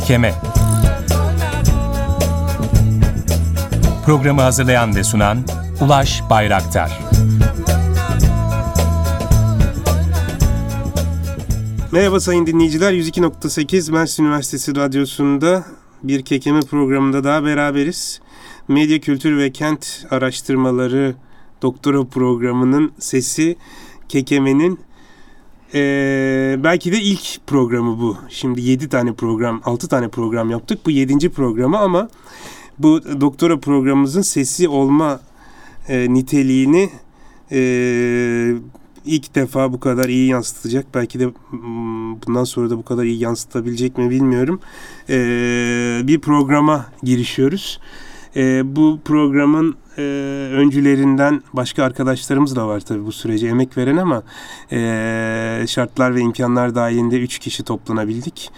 Kekeme Programı hazırlayan ve sunan Ulaş Bayraktar Merhaba sayın dinleyiciler. 102.8 Mersin Üniversitesi Radyosu'nda bir kekeme programında daha beraberiz. Medya Kültür ve Kent Araştırmaları Doktora Programı'nın sesi Kekeme'nin ee, belki de ilk programı bu. Şimdi 7 tane program, 6 tane program yaptık. Bu 7. programı ama bu doktora programımızın sesi olma e, niteliğini e, ilk defa bu kadar iyi yansıtacak. Belki de bundan sonra da bu kadar iyi yansıtabilecek mi bilmiyorum. E, bir programa girişiyoruz. E, bu programın e, öncülerinden başka arkadaşlarımız da var tabii bu sürece emek veren ama e, şartlar ve imkanlar dahilinde üç kişi toplanabildik.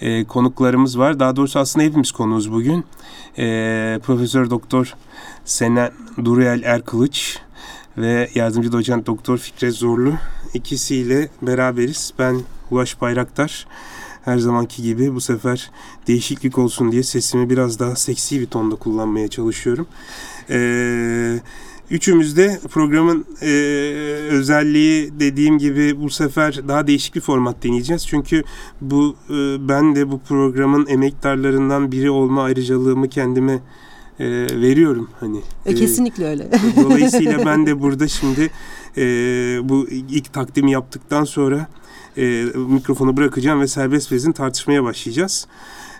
E, konuklarımız var. Daha doğrusu aslında hepimiz konuğuz bugün. E, Profesör Doktor Senen Duruyel Erkılıç ve yardımcı doçent Doktor Fikret Zorlu ikisiyle beraberiz. Ben Ulaş Bayraktar her zamanki gibi bu sefer değişiklik olsun diye sesimi biraz daha seksi bir tonda kullanmaya çalışıyorum. Ee, Üçümüz de programın e, özelliği dediğim gibi bu sefer daha değişik bir format deneyeceğiz. Çünkü bu e, ben de bu programın emektarlarından biri olma ayrıcalığımı kendime e, veriyorum. Hani e, kesinlikle öyle. Dolayısıyla ben de burada şimdi e, bu ilk takdimi yaptıktan sonra e, mikrofonu bırakacağım ve serbest vezin tartışmaya başlayacağız.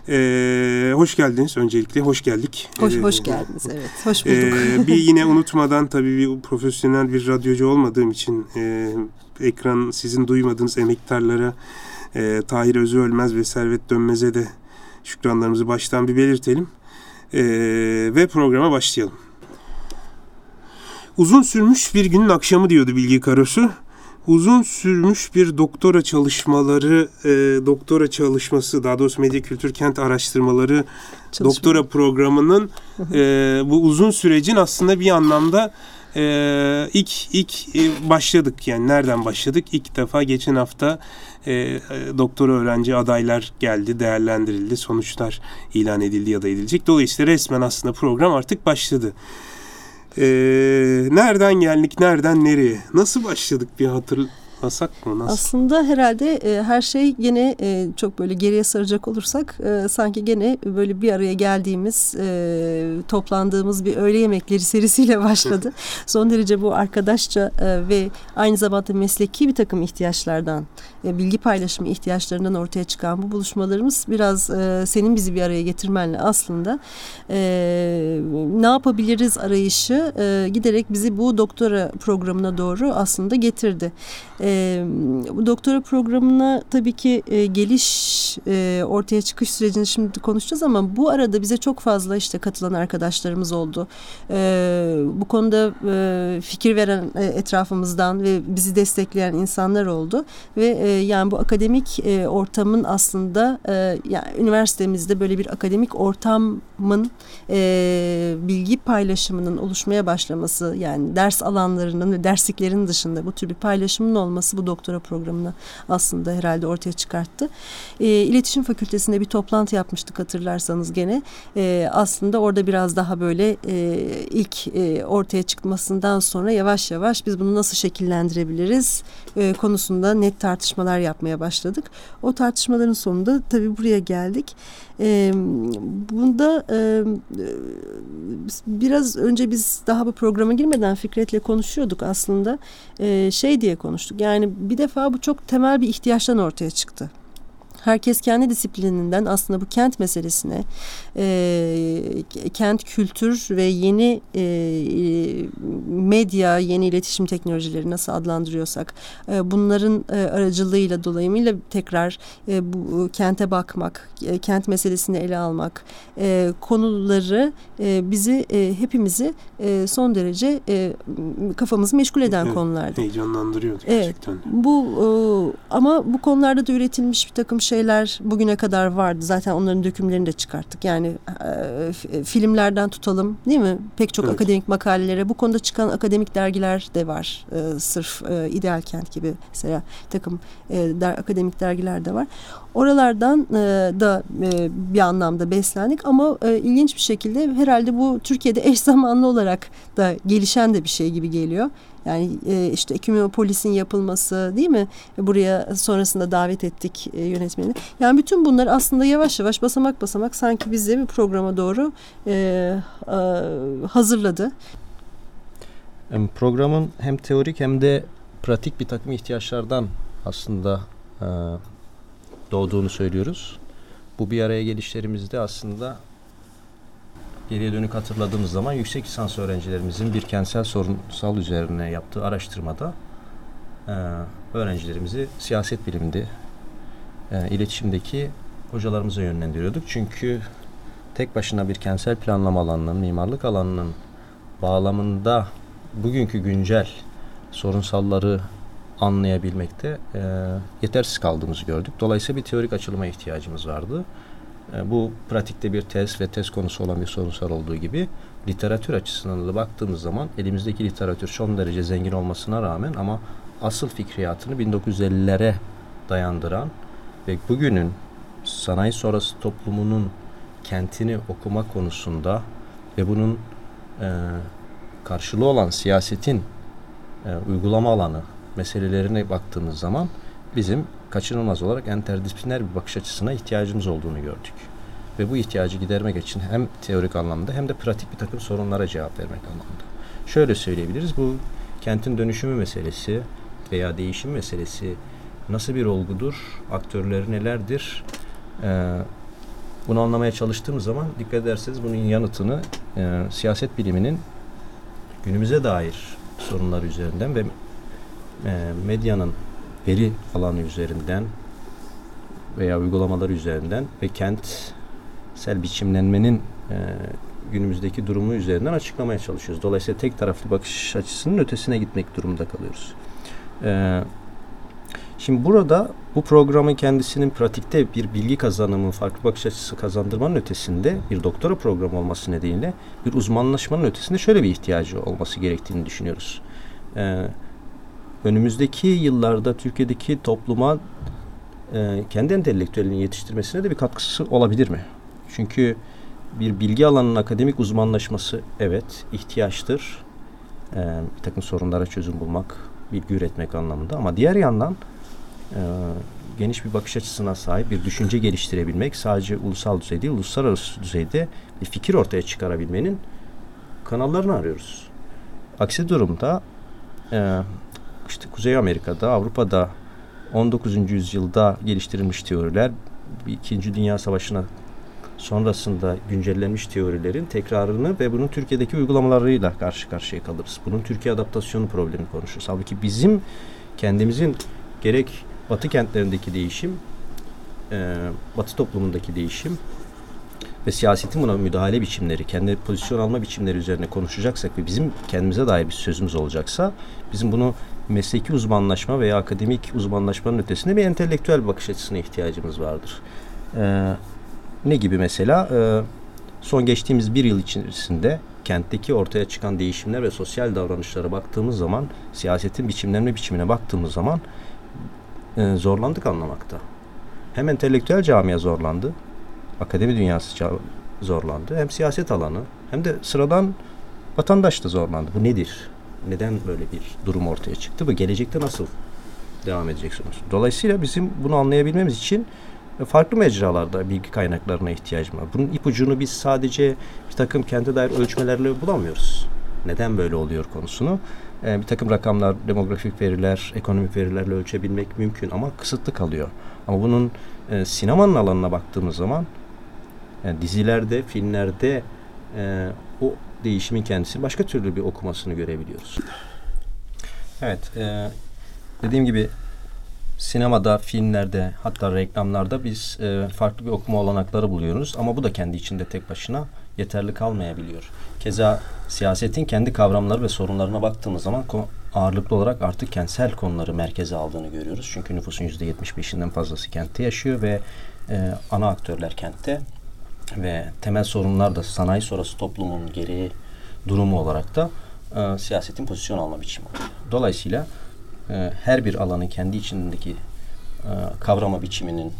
Ee, hoş geldiniz öncelikle. Hoş geldik. Hoş, ee, hoş geldiniz. Evet. Hoş bulduk. E, bir yine unutmadan tabii bir profesyonel bir radyocu olmadığım için e, ekran sizin duymadığınız emektarlara e, Tahir Özü Ölmez ve Servet Dönmez'e de şükranlarımızı baştan bir belirtelim. E, ve programa başlayalım. Uzun sürmüş bir günün akşamı diyordu Bilgi Karasu uzun sürmüş bir doktora çalışmaları, e, doktora çalışması, daha doğrusu medya kültür kent araştırmaları Çalışma. doktora programının e, bu uzun sürecin aslında bir anlamda e, ilk ilk e, başladık. Yani nereden başladık? İlk defa geçen hafta e, e doktora öğrenci adaylar geldi, değerlendirildi, sonuçlar ilan edildi ya da edilecek. Dolayısıyla resmen aslında program artık başladı. Ee, nereden geldik, nereden nereye? Nasıl başladık bir hatır, Basak mı? Nasıl? Aslında herhalde e, her şey yine e, çok böyle geriye saracak olursak e, sanki gene böyle bir araya geldiğimiz e, toplandığımız bir öğle yemekleri serisiyle başladı. Son derece bu arkadaşça e, ve aynı zamanda mesleki bir takım ihtiyaçlardan e, bilgi paylaşımı ihtiyaçlarından ortaya çıkan bu buluşmalarımız biraz e, senin bizi bir araya getirmenle aslında e, ne yapabiliriz arayışı e, giderek bizi bu doktora programına doğru aslında getirdi. E, bu doktora programına tabii ki e, geliş e, ortaya çıkış sürecini şimdi konuşacağız ama bu arada bize çok fazla işte katılan arkadaşlarımız oldu. E, bu konuda e, fikir veren e, etrafımızdan ve bizi destekleyen insanlar oldu ve e, yani bu akademik e, ortamın aslında e, yani üniversitemizde böyle bir akademik ortamın e, bilgi paylaşımının oluşmaya başlaması yani ders alanlarının ve dersliklerin dışında bu tür bir paylaşımın olması bu doktora programını aslında herhalde ortaya çıkarttı. E, İletişim Fakültesi'nde bir toplantı yapmıştık hatırlarsanız gene. E, aslında orada biraz daha böyle e, ilk e, ortaya çıkmasından sonra yavaş yavaş biz bunu nasıl şekillendirebiliriz e, konusunda net tartışmalar yapmaya başladık. O tartışmaların sonunda tabii buraya geldik. E, bunda e, biraz önce biz daha bu programa girmeden Fikret'le konuşuyorduk aslında. E, şey diye konuştuk. Yani bir defa bu çok temel bir ihtiyaçtan ortaya çıktı herkes kendi disiplininden aslında bu kent meselesine e, kent kültür ve yeni e, medya, yeni iletişim teknolojileri nasıl adlandırıyorsak e, bunların e, aracılığıyla dolayımıyla tekrar e, bu kente bakmak, e, kent meselesini ele almak e, konuları e, bizi e, hepimizi e, son derece e, kafamızı meşgul eden konulardı. Heyecanlandırıyordu gerçekten. Evet, bu e, ama bu konularda da üretilmiş bir takım şeyler bugüne kadar vardı. Zaten onların dökümlerini de çıkarttık. Yani e, filmlerden tutalım değil mi? Pek çok evet. akademik makalelere bu konuda çıkan akademik dergiler de var. E, sırf e, İdeal Kent gibi mesela takım e, der, akademik dergiler de var. Oralardan e, da e, bir anlamda beslendik ama e, ilginç bir şekilde herhalde bu Türkiye'de eş zamanlı olarak da gelişen de bir şey gibi geliyor. Yani e, işte Ekümenopolis'in yapılması değil mi? Buraya sonrasında davet ettik yönetmeni. Yani bütün bunlar aslında yavaş yavaş basamak basamak sanki bizi bir programa doğru e, e, hazırladı. Programın hem teorik hem de pratik bir takım ihtiyaçlardan aslında doğduğunu söylüyoruz. Bu bir araya gelişlerimizde aslında geriye dönük hatırladığımız zaman yüksek lisans öğrencilerimizin bir kentsel sorunsal üzerine yaptığı araştırmada e, öğrencilerimizi siyaset biliminde, e, iletişimdeki hocalarımıza yönlendiriyorduk. Çünkü tek başına bir kentsel planlama alanının, mimarlık alanının bağlamında bugünkü güncel sorunsalları anlayabilmekte e, yetersiz kaldığımızı gördük. Dolayısıyla bir teorik açılıma ihtiyacımız vardı. E, bu pratikte bir tez ve tez konusu olan bir sorunsal olduğu gibi literatür açısından da baktığımız zaman elimizdeki literatür son derece zengin olmasına rağmen ama asıl fikriyatını 1950'lere dayandıran ve bugünün sanayi sonrası toplumunun kentini okuma konusunda ve bunun e, karşılığı olan siyasetin e, uygulama alanı meselelerine baktığımız zaman bizim kaçınılmaz olarak interdisipliner bir bakış açısına ihtiyacımız olduğunu gördük. Ve bu ihtiyacı gidermek için hem teorik anlamda hem de pratik bir takım sorunlara cevap vermek anlamında. Şöyle söyleyebiliriz, bu kentin dönüşümü meselesi veya değişim meselesi nasıl bir olgudur, aktörleri nelerdir, ee, bunu anlamaya çalıştığımız zaman dikkat ederseniz bunun yanıtını e, siyaset biliminin günümüze dair sorunlar üzerinden ve e, medyanın veri alanı üzerinden veya uygulamalar üzerinden ve kentsel biçimlenmenin e, günümüzdeki durumu üzerinden açıklamaya çalışıyoruz. Dolayısıyla tek taraflı bakış açısının ötesine gitmek durumunda kalıyoruz. E, şimdi burada bu programın kendisinin pratikte bir bilgi kazanımı, farklı bakış açısı kazandırmanın ötesinde bir doktora programı olması nedeniyle bir uzmanlaşmanın ötesinde şöyle bir ihtiyacı olması gerektiğini düşünüyoruz. Ee, önümüzdeki yıllarda Türkiye'deki topluma e, kendi entelektüelini yetiştirmesine de bir katkısı olabilir mi? Çünkü bir bilgi alanının akademik uzmanlaşması evet ihtiyaçtır. Ee, bir takım sorunlara çözüm bulmak, bilgi üretmek anlamında ama diğer yandan e, geniş bir bakış açısına sahip bir düşünce geliştirebilmek sadece ulusal düzeyde değil, uluslararası düzeyde bir fikir ortaya çıkarabilmenin kanallarını arıyoruz. Aksi durumda e, işte Kuzey Amerika'da, Avrupa'da 19. yüzyılda geliştirilmiş teoriler İkinci Dünya Savaşı'na sonrasında güncellenmiş teorilerin tekrarını ve bunun Türkiye'deki uygulamalarıyla karşı karşıya kalırız. Bunun Türkiye adaptasyonu problemi konuşuruz. Halbuki bizim kendimizin gerek Batı kentlerindeki değişim, Batı toplumundaki değişim ve siyasetin buna müdahale biçimleri, kendi pozisyon alma biçimleri üzerine konuşacaksak ve bizim kendimize dair bir sözümüz olacaksa bizim bunu mesleki uzmanlaşma veya akademik uzmanlaşmanın ötesinde bir entelektüel bakış açısına ihtiyacımız vardır. Ee, ne gibi mesela? Ee, son geçtiğimiz bir yıl içerisinde kentteki ortaya çıkan değişimler ve sosyal davranışlara baktığımız zaman, siyasetin biçimlenme biçimine baktığımız zaman e, zorlandık anlamakta. Hem entelektüel camia zorlandı, akademi dünyası zorlandı, hem siyaset alanı hem de sıradan vatandaş da zorlandı. Bu nedir? Neden böyle bir durum ortaya çıktı? Bu gelecekte nasıl devam edecek sonuç? Dolayısıyla bizim bunu anlayabilmemiz için farklı mecralarda bilgi kaynaklarına ihtiyacımız var. Bunun ipucunu biz sadece bir takım kendi dair ölçmelerle bulamıyoruz. Neden böyle oluyor konusunu. Ee, bir takım rakamlar, demografik veriler, ekonomik verilerle ölçebilmek mümkün ama kısıtlı kalıyor. Ama bunun e, sinemanın alanına baktığımız zaman yani dizilerde, filmlerde e, değişimin kendisi başka türlü bir okumasını görebiliyoruz. Evet, e, dediğim gibi sinemada, filmlerde hatta reklamlarda biz e, farklı bir okuma olanakları buluyoruz. Ama bu da kendi içinde tek başına yeterli kalmayabiliyor. Keza siyasetin kendi kavramları ve sorunlarına baktığımız zaman ağırlıklı olarak artık kentsel konuları merkeze aldığını görüyoruz. Çünkü nüfusun yüzde 75'inden fazlası kentte yaşıyor ve e, ana aktörler kentte ve temel sorunlar da sanayi sonrası toplumun gereği durumu olarak da e, siyasetin pozisyon alma biçimi. Dolayısıyla e, her bir alanın kendi içindeki e, kavrama biçiminin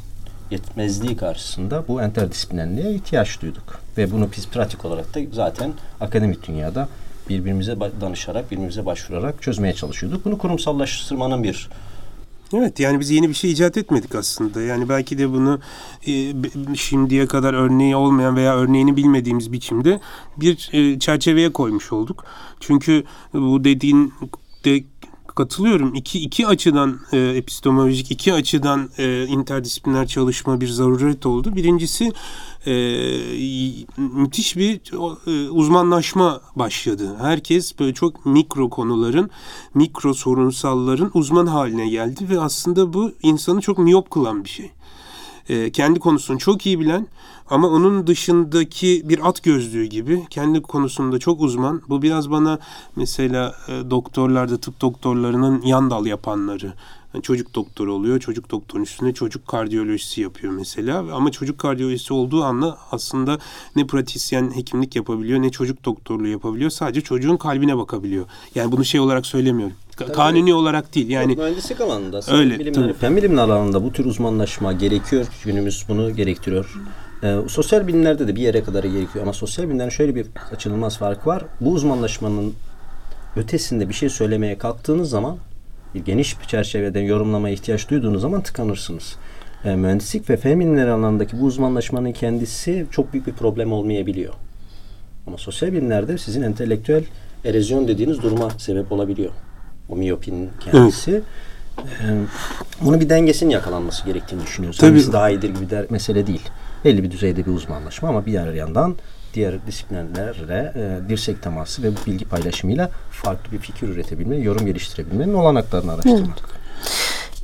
yetmezliği karşısında bu interdisiplinerliğe ihtiyaç duyduk. Ve bunu biz pratik olarak da zaten akademik dünyada birbirimize danışarak, birbirimize başvurarak çözmeye çalışıyorduk. Bunu kurumsallaştırmanın bir Evet yani biz yeni bir şey icat etmedik aslında. Yani belki de bunu e, şimdiye kadar örneği olmayan veya örneğini bilmediğimiz biçimde bir e, çerçeveye koymuş olduk. Çünkü bu dediğin de katılıyorum. İki, iki açıdan e, epistemolojik, iki açıdan e, interdisipliner çalışma bir zaruret oldu. Birincisi e, müthiş bir e, uzmanlaşma başladı. Herkes böyle çok mikro konuların, mikro sorunsalların uzman haline geldi ve aslında bu insanı çok miyop kılan bir şey. E, kendi konusunu çok iyi bilen ama onun dışındaki bir at gözlüğü gibi kendi konusunda çok uzman. Bu biraz bana mesela e, doktorlarda tıp doktorlarının yan dal yapanları yani çocuk doktoru oluyor. Çocuk doktorun üstüne çocuk kardiyolojisi yapıyor mesela. Ama çocuk kardiyolojisi olduğu anda aslında ne pratisyen hekimlik yapabiliyor ne çocuk doktorluğu yapabiliyor. Sadece çocuğun kalbine bakabiliyor. Yani bunu şey olarak söylemiyorum. Tabii. Kanuni olarak değil. Yani mühendislik alanında, öyle, bilimler, fen bilimler alanında bu tür uzmanlaşma gerekiyor. Günümüz bunu gerektiriyor. Ee, sosyal bilimlerde de bir yere kadar gerekiyor ama sosyal bilimlerin şöyle bir açılmaz fark var. Bu uzmanlaşmanın ötesinde bir şey söylemeye kalktığınız zaman geniş bir çerçeveden yorumlamaya ihtiyaç duyduğunuz zaman tıkanırsınız. E, mühendislik ve fen bilimleri alanındaki bu uzmanlaşmanın kendisi çok büyük bir problem olmayabiliyor. Ama sosyal bilimlerde sizin entelektüel erozyon dediğiniz duruma sebep olabiliyor. O miyopinin kendisi. Evet. Ee, bunun bir dengesinin yakalanması gerektiğini düşünüyoruz. Tabii. Hangisi daha iyidir gibi der, mesele değil. Belli bir düzeyde bir uzmanlaşma ama bir yer yandan diğer disiplinlerle e, dirsek teması ve bilgi paylaşımıyla farklı bir fikir üretebilme, yorum geliştirebilmenin olanaklarını araştırmak. Evet.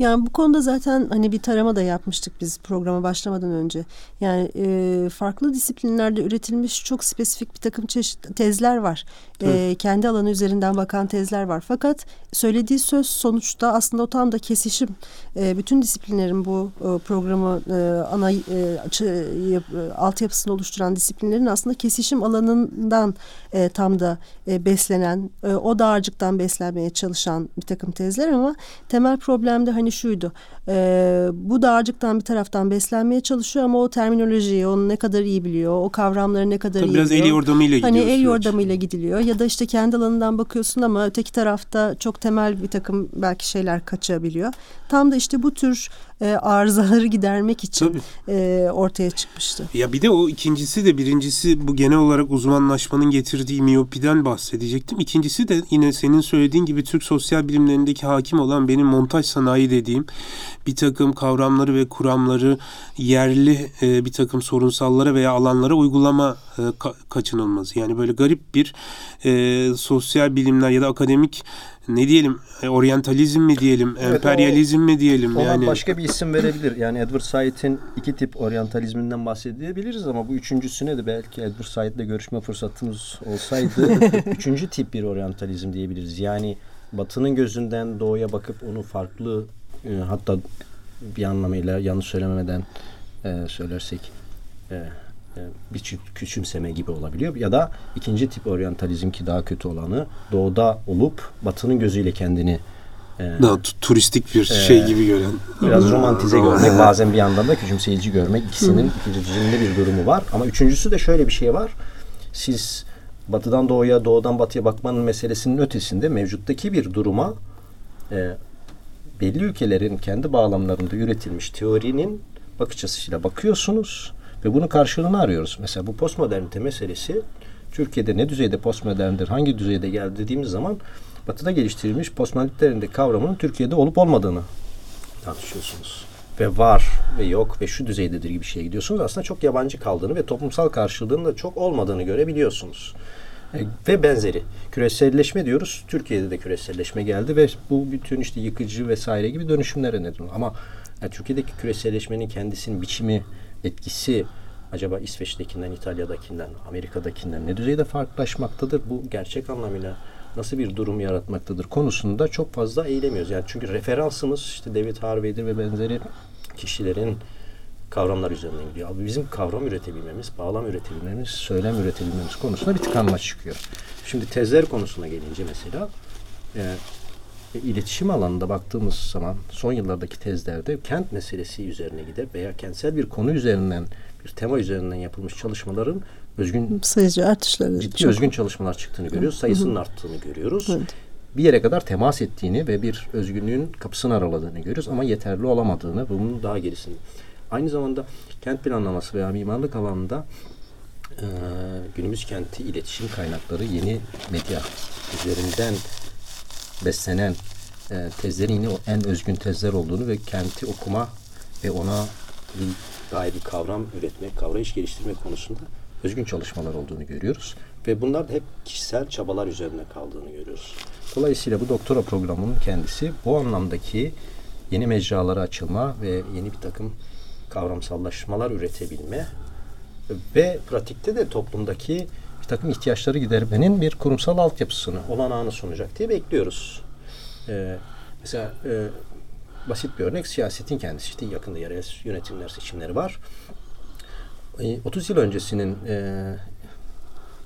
Yani bu konuda zaten hani bir tarama da yapmıştık biz programa başlamadan önce. Yani e, farklı disiplinlerde üretilmiş çok spesifik bir takım çeşit tezler var. E, kendi alanı üzerinden bakan tezler var. Fakat söylediği söz sonuçta aslında o tam da kesişim. E, bütün disiplinlerin bu e, programı e, ana e, açı, e, altyapısını oluşturan disiplinlerin aslında kesişim alanından e, tam da e, beslenen, e, o dağarcıktan beslenmeye çalışan bir takım tezler ama temel problem de hani şuydu. E, bu dağarcıktan bir taraftan beslenmeye çalışıyor ama o terminolojiyi onu ne kadar iyi biliyor, o kavramları ne kadar Tabii iyi biraz biliyor. Biraz el yordamıyla gidiyor. Hani el yordamıyla gidiliyor ya da işte kendi alanından bakıyorsun ama öteki tarafta çok temel bir takım belki şeyler kaçabiliyor. Tam da işte bu tür e, arızaları gidermek için e, ortaya çıkmıştı. Ya bir de o ikincisi de birincisi bu genel olarak uzmanlaşmanın getirdiği miyopiden bahsedecektim. İkincisi de yine senin söylediğin gibi Türk sosyal bilimlerindeki hakim olan benim montaj sanayi dediğim bir takım kavramları ve kuramları yerli e, bir takım sorunsallara veya alanlara uygulama e, ka- kaçınılmaz. Yani böyle garip bir e, sosyal bilimler ya da akademik ne diyelim e, oryantalizm mi diyelim, evet, emperyalizm o, mi diyelim ona yani. başka bir isim verebilir. Yani Edward Said'in iki tip oryantalizminden bahsedebiliriz ama bu üçüncüsüne de belki Edward Said'le görüşme fırsatımız olsaydı üçüncü tip bir oryantalizm diyebiliriz. Yani batının gözünden doğuya bakıp onu farklı e, hatta bir anlamıyla yanlış söylememeden e, söylersek e, e, bir küçümseme gibi olabiliyor. Ya da ikinci tip oryantalizm ki daha kötü olanı doğuda olup batının gözüyle kendini e, daha turistik bir e, şey gibi gören. Biraz romantize görmek bazen bir yandan da küçümseyici görmek ikisinin ikicimde bir durumu var. Ama üçüncüsü de şöyle bir şey var. Siz batıdan doğuya doğudan batıya bakmanın meselesinin ötesinde mevcuttaki bir duruma e, belli ülkelerin kendi bağlamlarında üretilmiş teorinin bakış açısıyla bakıyorsunuz ve bunun karşılığını arıyoruz. Mesela bu postmodernite meselesi Türkiye'de ne düzeyde postmoderndir, hangi düzeyde geldi dediğimiz zaman Batı'da geliştirilmiş postmodernite kavramının Türkiye'de olup olmadığını tartışıyorsunuz. Ve var ve yok ve şu düzeydedir gibi bir şeye gidiyorsunuz. Aslında çok yabancı kaldığını ve toplumsal karşılığının da çok olmadığını görebiliyorsunuz. E, ve benzeri. Küreselleşme diyoruz. Türkiye'de de küreselleşme geldi ve bu bütün işte yıkıcı vesaire gibi dönüşümlere neden Ama yani Türkiye'deki küreselleşmenin kendisinin biçimi, etkisi acaba İsveç'tekinden, İtalya'dakinden, Amerika'dakinden ne düzeyde farklılaşmaktadır? Bu gerçek anlamıyla nasıl bir durum yaratmaktadır konusunda çok fazla eğilemiyoruz. Yani çünkü referansımız işte David Harvey'dir ve benzeri kişilerin kavramlar üzerinden gidiyor. Abi bizim kavram üretebilmemiz, bağlam üretebilmemiz, söylem üretebilmemiz konusunda bir tıkanma çıkıyor. Şimdi tezler konusuna gelince mesela e, e, iletişim alanında baktığımız zaman son yıllardaki tezlerde kent meselesi üzerine gidip veya kentsel bir konu üzerinden bir tema üzerinden yapılmış çalışmaların özgün sayıcı artışları ciddi çok. özgün çalışmalar çıktığını görüyoruz. Sayısının arttığını görüyoruz. Evet. Bir yere kadar temas ettiğini ve bir özgünlüğün kapısını araladığını görüyoruz ama yeterli olamadığını, bunun daha gerisini. Aynı zamanda kent planlaması veya mimarlık alanında e, günümüz kenti iletişim kaynakları yeni medya üzerinden beslenen e, tezlerin yine en özgün tezler olduğunu ve kenti okuma ve ona dair bir kavram üretmek, kavrayış geliştirmek konusunda özgün çalışmalar olduğunu görüyoruz. Ve bunlar da hep kişisel çabalar üzerine kaldığını görüyoruz. Dolayısıyla bu doktora programının kendisi bu anlamdaki yeni mecralara açılma ve yeni bir takım kavramsallaşmalar üretebilme ve pratikte de toplumdaki bir takım ihtiyaçları gidermenin bir kurumsal altyapısını, olanağını sunacak diye bekliyoruz. Ee, mesela e, basit bir örnek siyasetin kendisi. İşte yakında yerel yönetimler seçimleri var. E, 30 yıl öncesinin e,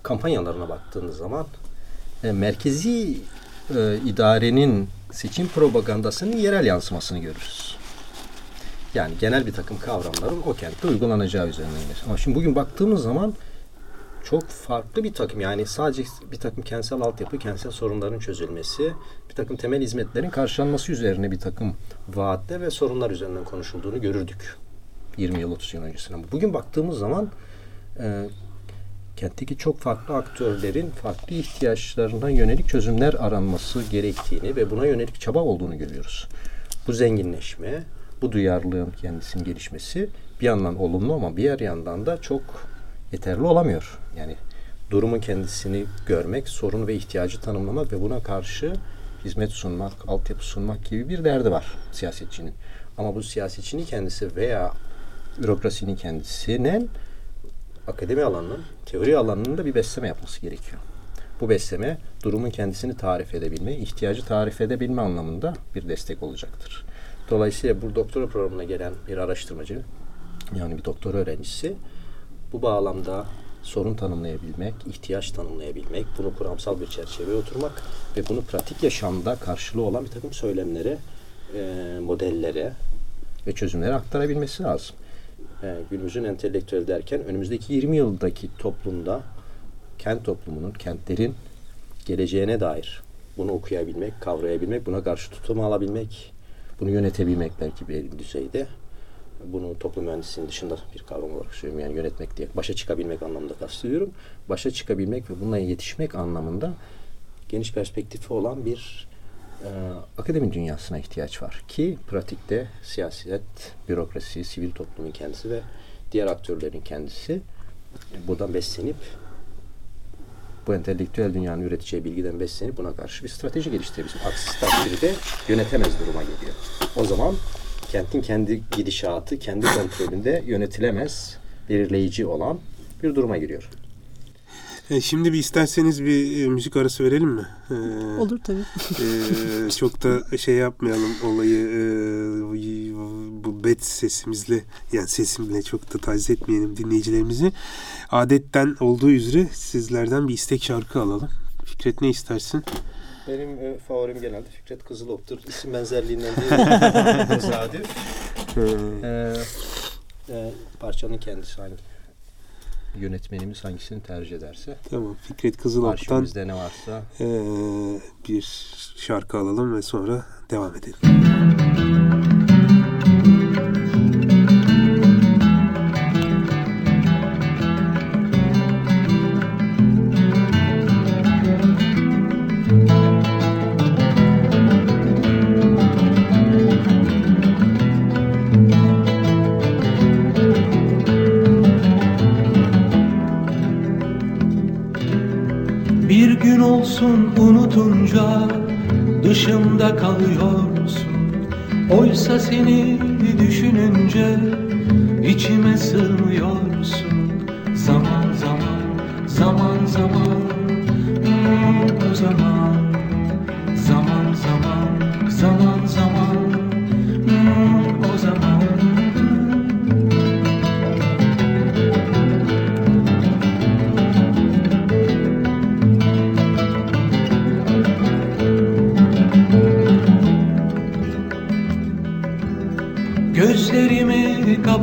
kampanyalarına baktığınız zaman e, merkezi e, idarenin seçim propagandasının yerel yansımasını görürüz. Yani genel bir takım kavramların o kentte uygulanacağı üzerinden gelir. Ama şimdi bugün baktığımız zaman çok farklı bir takım yani sadece bir takım kentsel altyapı, kentsel sorunların çözülmesi, bir takım temel hizmetlerin karşılanması üzerine bir takım vaatler ve sorunlar üzerinden konuşulduğunu görürdük. 20 yıl 30 yıl öncesine. Bugün baktığımız zaman e, kentteki çok farklı aktörlerin farklı ihtiyaçlarına yönelik çözümler aranması gerektiğini ve buna yönelik çaba olduğunu görüyoruz. Bu zenginleşme, bu duyarlılığın kendisinin gelişmesi bir yandan olumlu ama bir yandan da çok yeterli olamıyor. Yani durumun kendisini görmek, sorun ve ihtiyacı tanımlamak ve buna karşı hizmet sunmak, altyapı sunmak gibi bir derdi var siyasetçinin. Ama bu siyasetçinin kendisi veya bürokrasinin kendisinin akademi alanının, teori alanının da bir besleme yapması gerekiyor. Bu besleme durumun kendisini tarif edebilme, ihtiyacı tarif edebilme anlamında bir destek olacaktır. Dolayısıyla bu doktora programına gelen bir araştırmacı, yani bir doktora öğrencisi bu bağlamda sorun tanımlayabilmek, ihtiyaç tanımlayabilmek, bunu kuramsal bir çerçeveye oturmak ve bunu pratik yaşamda karşılığı olan bir takım söylemlere, e, modellere ve çözümlere aktarabilmesi lazım. E, günümüzün entelektüel derken önümüzdeki 20 yıldaki toplumda kent toplumunun, kentlerin geleceğine dair bunu okuyabilmek, kavrayabilmek, buna karşı tutum alabilmek, bunu yönetebilmek belki bir düzeyde bunu toplum mühendisliğinin dışında bir kavram olarak söylüyorum. Yani yönetmek diye başa çıkabilmek anlamında kastediyorum. Başa çıkabilmek ve bununla yetişmek anlamında geniş perspektifi olan bir e, akademi dünyasına ihtiyaç var. Ki pratikte siyaset, bürokrasi, sivil toplumun kendisi ve diğer aktörlerin kendisi buradan beslenip bu entelektüel dünyanın üreteceği bilgiden beslenip buna karşı bir strateji geliştirebilir. Aksi takdirde yönetemez duruma geliyor. O zaman kentin kendi gidişatı, kendi kontrolünde yönetilemez, belirleyici olan bir duruma giriyor. E, şimdi bir isterseniz bir e, müzik arası verelim mi? E, Olur tabii. e, çok da şey yapmayalım olayı e, bu bet sesimizle yani sesimle çok da taciz etmeyelim dinleyicilerimizi. Adetten olduğu üzere sizlerden bir istek şarkı alalım. Fikret ne istersin? Benim e, favorim genelde Fikret Kızılok'tur. İsim benzerliğinden değil. Tesadüf. Ee, e, parçanın kendisi hangi yönetmenimiz hangisini tercih ederse. Tamam Fikret Kızılok'tan Arşivimizde ne varsa. e, bir şarkı alalım ve sonra devam edelim. Bir gün olsun unutunca dışımda kalıyorsun. Oysa seni düşününce içime sığmıyorsun. Zaman zaman, zaman zaman. Hmm, o zaman. Zaman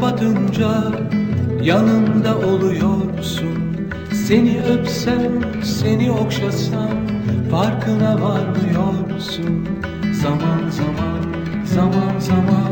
atınca yanımda oluyorsun. Seni öpsem, seni okşasam farkına varmıyorsun. Zaman zaman, zaman zaman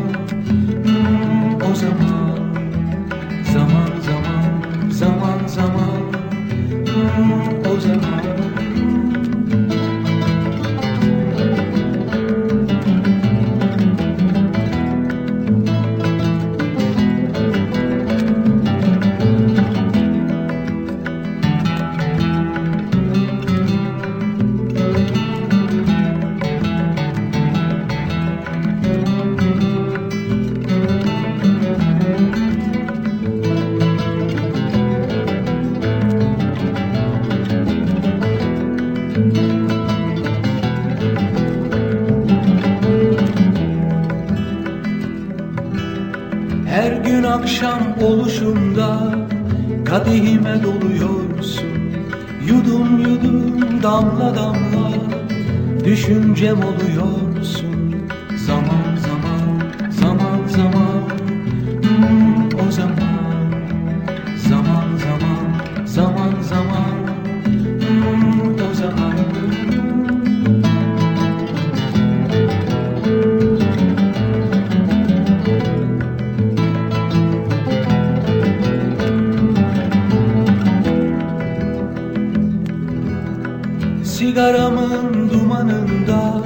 Sigaramın dumanında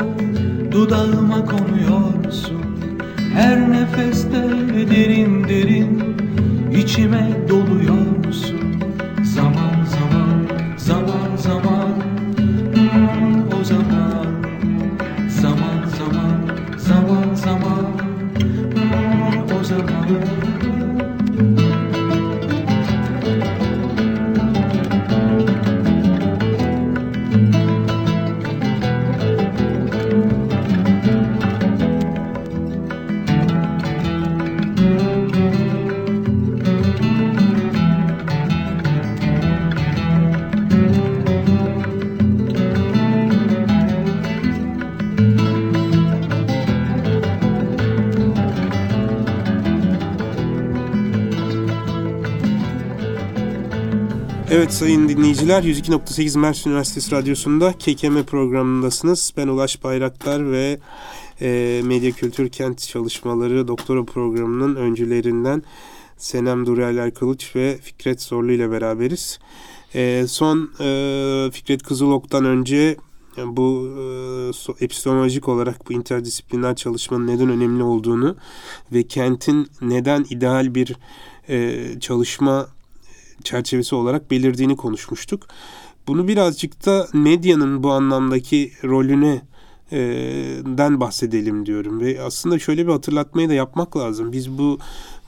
dudağıma konuyorsun. Her nefeste derin derin içime doluyorsun dinleyiciler 102.8 Mersin Üniversitesi Radyosu'nda KKM programındasınız. Ben Ulaş Bayraktar ve e, Medya Kültür Kent Çalışmaları Doktora Programı'nın öncülerinden Senem Durel Kılıç ve Fikret Zorlu ile beraberiz. E, son e, Fikret Kızılok'tan önce bu e, so- epistemolojik olarak bu interdisipliner çalışmanın neden önemli olduğunu ve kentin neden ideal bir e, çalışma çerçevesi olarak belirdiğini konuşmuştuk. Bunu birazcık da medyanın bu anlamdaki rolüne e, den bahsedelim diyorum ve aslında şöyle bir hatırlatmayı da yapmak lazım. Biz bu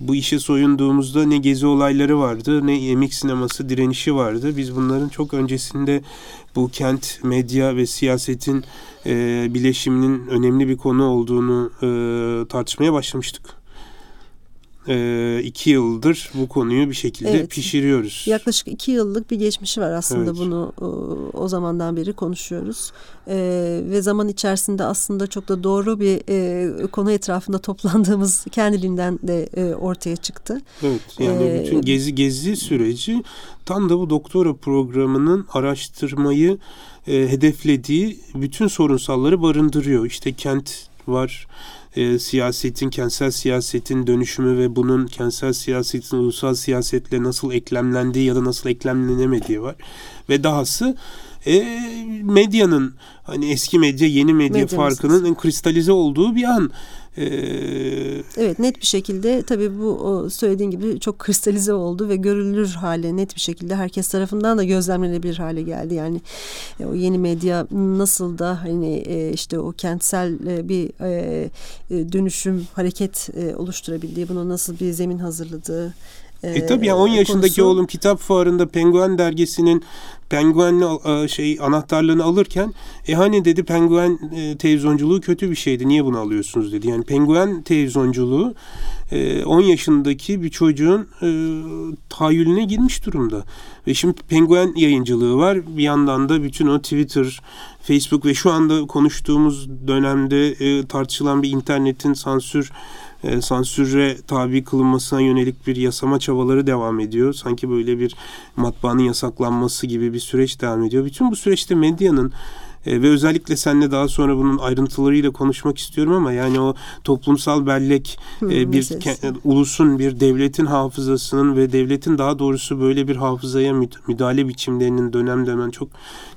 bu işe soyunduğumuzda ne gezi olayları vardı, ne yemek sineması direnişi vardı. Biz bunların çok öncesinde bu kent, medya ve siyasetin e, bileşiminin önemli bir konu olduğunu e, tartışmaya başlamıştık. E, iki yıldır bu konuyu bir şekilde Evet. pişiriyoruz. Yaklaşık iki yıllık bir geçmişi var aslında Evet. bunu e, o zamandan beri konuşuyoruz. E, ve zaman içerisinde aslında çok da doğru bir e, konu etrafında toplandığımız kendiliğinden de e, ortaya çıktı. Evet yani Ee, bütün gezi gezi süreci tam da bu doktora programının araştırmayı e, hedeflediği bütün sorunsalları barındırıyor. İşte kent var, e, siyasetin, kentsel siyasetin dönüşümü ve bunun kentsel siyasetin ulusal siyasetle nasıl eklemlendiği ya da nasıl eklemlenemediği var. Ve dahası e, medyanın hani eski medya yeni medya Medya farkının kristalize olduğu bir an. E, Evet net bir şekilde tabii bu o söylediğin gibi çok kristalize oldu ve görülür hale net bir şekilde herkes tarafından da gözlemlenebilir hale geldi. Yani e, o yeni medya nasıl da hani e, işte o kentsel e, bir dönüşüm hareket oluşturabildiği buna nasıl bir zemin hazırladığı E tabii ya 10 yaşındaki konusu- oğlum kitap fuarında Penguen dergisinin Penguen'li e, şey anahtarlığını alırken e hani dedi Penguen e, televizyonculuğu kötü bir şeydi. Niye bunu alıyorsunuz dedi. Yani Penguen televizyonculuğu e, 10 yaşındaki bir çocuğun e, tahayyülüne girmiş durumda. Ve şimdi Penguen yayıncılığı var. Bir yandan da bütün o Twitter, Facebook ve şu anda konuştuğumuz dönemde e, tartışılan bir internetin sansür e, sansüre tabi kılınmasına yönelik bir yasama çabaları devam ediyor. Sanki böyle bir matbaanın yasaklanması gibi bir süreç devam ediyor. Bütün bu süreçte medyanın e, ve özellikle seninle daha sonra bunun ayrıntılarıyla konuşmak istiyorum ama yani o toplumsal bellek Hı, e, bir ke- ulusun bir devletin hafızasının ve devletin daha doğrusu böyle bir hafızaya mü- müdahale biçimlerinin dönem dönem çok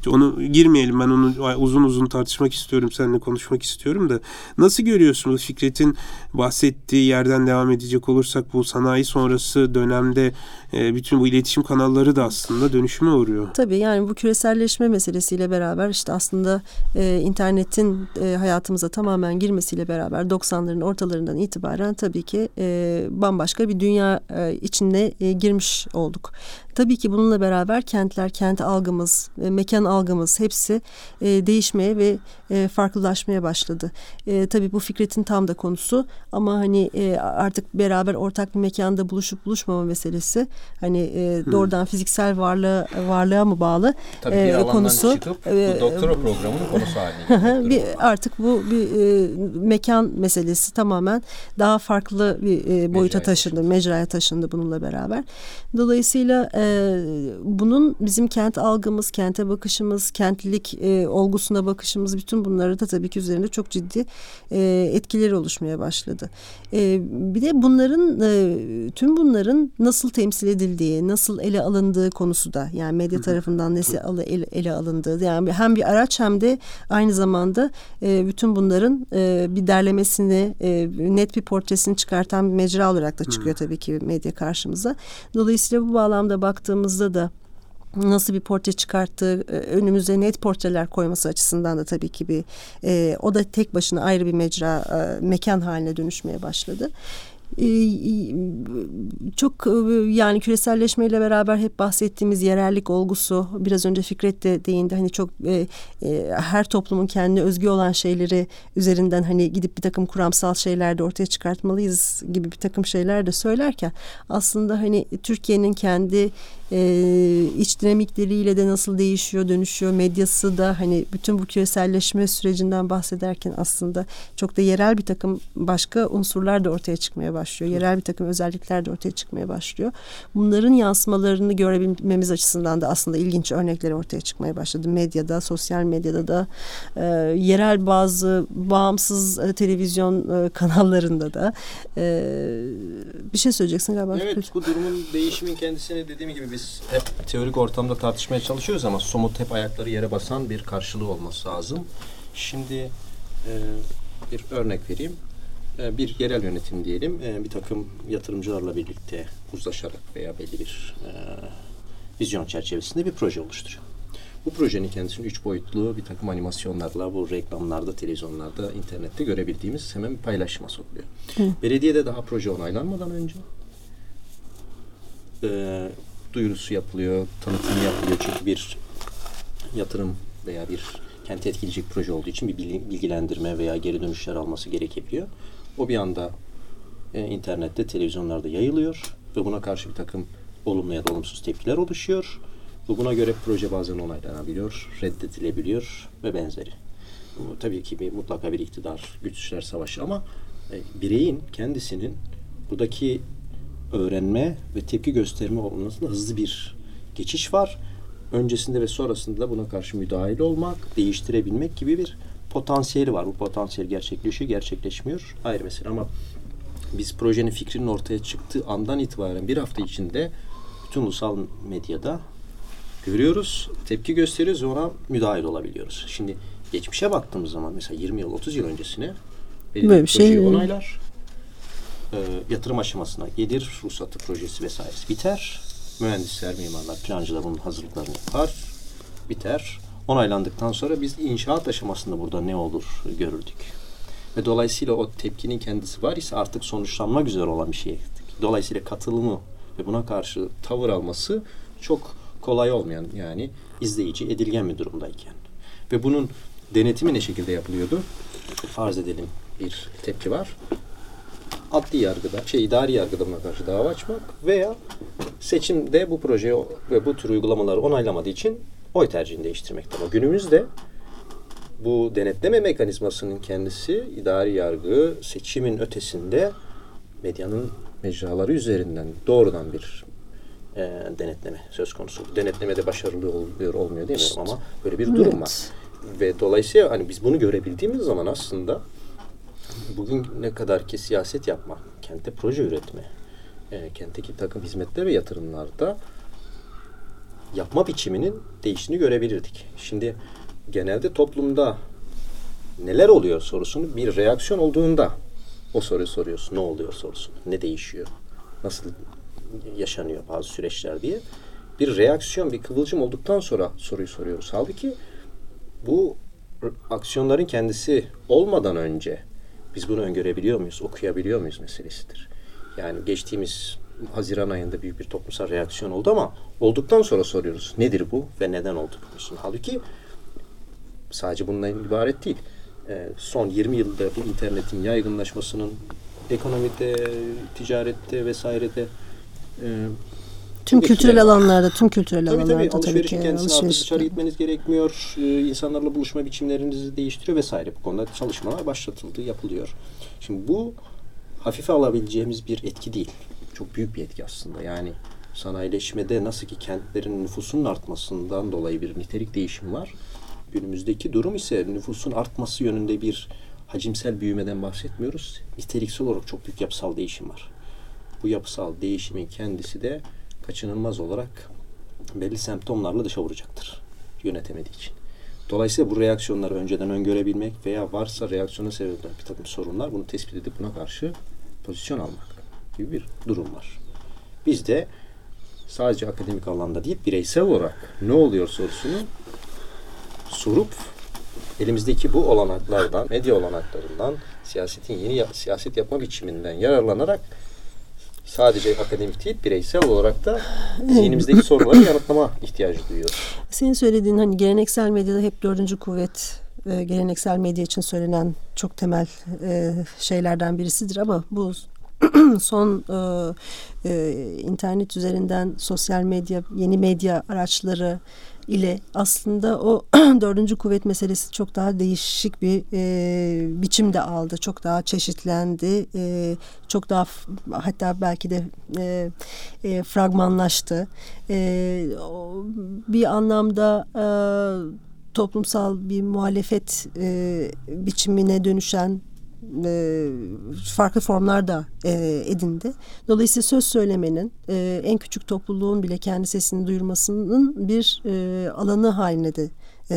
onu girmeyelim. Ben onu uzun uzun tartışmak istiyorum seninle konuşmak istiyorum da. Nasıl görüyorsunuz Fikret'in bahsettiği yerden devam edecek olursak bu sanayi sonrası dönemde e, bütün bu iletişim kanalları da aslında dönüşüme uğruyor. Tabii yani bu küreselleşme meselesiyle beraber işte aslında e, internetin e, hayatımıza tamamen girmesiyle beraber 90'ların ortalarından itibaren tabii ki e, bambaşka bir dünya e, içine e, girmiş olduk. Tabii ki bununla beraber kentler, kent algımız, e, mekan algımız hepsi e, değişmeye ve e, farklılaşmaya başladı. E, tabii bu Fikret'in tam da konusu ama hani e, artık beraber ortak bir mekanda buluşup buluşmama meselesi hani e, doğrudan fiziksel varlığa varlığa mı bağlı Tabii e, bir konusu çıkıp e, bu doktora programının konusu haline bir artık bu bir e, mekan meselesi tamamen daha farklı bir e, boyuta Mecraya taşındı, mecraya taşındı bununla beraber. Dolayısıyla e, bunun bizim kent algımız, kente bakışımız, kentlilik e, olgusuna bakışımız bütün bunları da tabii ki üzerinde çok ciddi e, etkileri oluşmaya başladı. E, bir de bunların e, tüm bunların nasıl temsil edildiği, nasıl ele alındığı konusu da yani medya tarafından nasıl ele, ele, alındığı yani hem bir araç hem de aynı zamanda e, bütün bunların e, bir derlemesini e, net bir portresini çıkartan bir mecra olarak da çıkıyor tabii ki medya karşımıza. Dolayısıyla bu bağlamda baktığımızda da nasıl bir portre çıkarttığı e, önümüze net portreler koyması açısından da tabii ki bir e, o da tek başına ayrı bir mecra e, mekan haline dönüşmeye başladı. E, çok e, yani küreselleşmeyle beraber hep bahsettiğimiz yerellik olgusu biraz önce Fikret de değindi. Hani çok e, her toplumun kendine özgü olan şeyleri üzerinden hani gidip bir takım kuramsal şeyler de ortaya çıkartmalıyız gibi bir takım şeyler de söylerken aslında hani Türkiye'nin kendi e, iç dinamikleriyle de nasıl değişiyor, dönüşüyor. Medyası da hani bütün bu küreselleşme sürecinden bahsederken aslında çok da yerel bir takım başka unsurlar da ortaya çıkmaya başlıyor. Yerel bir takım özellikler de ortaya çıkmaya başlıyor. Bunların yansımalarını görebilmemiz açısından da aslında ilginç örnekler ortaya çıkmaya başladı. Medyada, sosyal medyada da e, yerel bazı bağımsız e, televizyon e, kanallarında da e, bir şey söyleyeceksin galiba. Evet bu durumun değişimin kendisini dediğim gibi biz hep teorik ortamda tartışmaya çalışıyoruz ama somut hep ayakları yere basan bir karşılığı olması lazım. Şimdi e, bir örnek vereyim. E, bir yerel yönetim diyelim e, bir takım yatırımcılarla birlikte uzlaşarak veya belli bir e, vizyon çerçevesinde bir proje oluşturuyor. Bu projenin kendisini üç boyutlu bir takım animasyonlarla bu reklamlarda, televizyonlarda, internette görebildiğimiz hemen bir paylaşıma sokuluyor. Belediyede daha proje onaylanmadan önce e, duyurusu yapılıyor, tanıtımı yapılıyor. Çünkü bir yatırım veya bir kenti etkileyecek proje olduğu için bir bilgi- bilgilendirme veya geri dönüşler alması gerekebiliyor. O bir anda e, internette, televizyonlarda yayılıyor ve buna karşı bir takım olumlu ya da olumsuz tepkiler oluşuyor. Ve buna göre proje bazen onaylanabiliyor, reddedilebiliyor ve benzeri. Bu tabii ki bir mutlaka bir iktidar, güçler savaşı ama e, bireyin kendisinin buradaki öğrenme ve tepki gösterme olmasında hızlı bir geçiş var. Öncesinde ve sonrasında da buna karşı müdahil olmak, değiştirebilmek gibi bir potansiyeli var. Bu potansiyel gerçekleşiyor, gerçekleşmiyor. Ayrı mesele ama biz projenin fikrinin ortaya çıktığı andan itibaren bir hafta içinde bütün ulusal medyada görüyoruz, tepki gösteriyoruz ve ona müdahil olabiliyoruz. Şimdi geçmişe baktığımız zaman mesela 20 yıl, 30 yıl öncesine belirli Böyle bir şey- onaylar, e, yatırım aşamasına gelir, ruhsatı projesi vesairesi biter. Mühendisler, mimarlar, plancılar bunun hazırlıklarını yapar, biter. Onaylandıktan sonra biz inşaat aşamasında burada ne olur görürdük. Ve dolayısıyla o tepkinin kendisi var ise artık sonuçlanmak üzere olan bir şey. Dolayısıyla katılımı ve buna karşı tavır alması çok kolay olmayan yani izleyici, edilgen bir durumdayken. Ve bunun denetimi ne şekilde yapılıyordu? Farz edelim bir tepki var. Adli yargıda, şey idari yargıda buna karşı dava açmak veya seçimde bu projeyi ve bu tür uygulamaları onaylamadığı için oy tercihini değiştirmekte. Ama günümüzde bu denetleme mekanizmasının kendisi idari yargı seçimin ötesinde medyanın mecraları üzerinden doğrudan bir e, denetleme söz konusu. Denetlemede başarılı oluyor olmuyor demiyorum ama böyle bir durum Evet. var. Ve dolayısıyla hani biz bunu görebildiğimiz zaman aslında bugün ne kadar ki siyaset yapma, kente proje üretme, e, kentteki takım hizmetler ve yatırımlarda yapma biçiminin değiştiğini görebilirdik. Şimdi genelde toplumda neler oluyor sorusunu bir reaksiyon olduğunda o soruyu soruyorsun. Ne oluyor sorusunu. Ne değişiyor? Nasıl yaşanıyor bazı süreçler diye. Bir reaksiyon, bir kıvılcım olduktan sonra soruyu soruyoruz. Halbuki bu aksiyonların kendisi olmadan önce biz bunu öngörebiliyor muyuz, okuyabiliyor muyuz meselesidir. Yani geçtiğimiz Haziran ayında büyük bir toplumsal reaksiyon oldu ama olduktan sonra soruyoruz nedir bu ve neden oldu konusunu. Halbuki sadece bundan ibaret değil. Ee, son 20 yılda bu internetin yaygınlaşmasının ekonomide, ticarette vesairede e, Tüm kültürel de. alanlarda, tüm kültürel Tabii alanlarda tabii tabii ki. kendisine artık alışveriş- dışarı gitmeniz gerekmiyor. Ee, insanlarla buluşma biçimlerinizi değiştiriyor vesaire. Bu konuda çalışmalar başlatıldı, yapılıyor. Şimdi bu hafife alabileceğimiz bir etki değil. Çok büyük bir etki aslında. Yani sanayileşmede nasıl ki kentlerin nüfusunun artmasından dolayı bir nitelik değişim var. Günümüzdeki durum ise nüfusun artması yönünde bir hacimsel büyümeden bahsetmiyoruz. Niteliksel olarak çok büyük yapısal değişim var. Bu yapısal değişimin kendisi de kaçınılmaz olarak belli semptomlarla dışa vuracaktır yönetemediği için. Dolayısıyla bu reaksiyonları önceden öngörebilmek veya varsa reaksiyona sebep olan bir takım sorunlar bunu tespit edip buna karşı pozisyon almak gibi bir durum var. Biz de sadece akademik alanda değil bireysel olarak ne oluyor sorusunu sorup elimizdeki bu olanaklardan, medya olanaklarından, siyasetin yeni ya- siyaset yapma biçiminden yararlanarak sadece akademik değil bireysel olarak da zihnimizdeki soruları yanıtlama ihtiyacı duyuyoruz. Senin söylediğin hani geleneksel medyada hep dördüncü kuvvet geleneksel medya için söylenen çok temel e, şeylerden birisidir ama bu son e, e, internet üzerinden sosyal medya, yeni medya araçları ile aslında o dördüncü kuvvet meselesi çok daha değişik bir e, biçimde aldı. Çok daha çeşitlendi. E, çok daha hatta belki de e, e, fragmanlaştı. E, o bir anlamda e, toplumsal bir muhalefet e, biçimine dönüşen e, farklı formlar da e, edindi. Dolayısıyla söz söylemenin e, en küçük topluluğun bile kendi sesini duyurmasının bir alanı haline de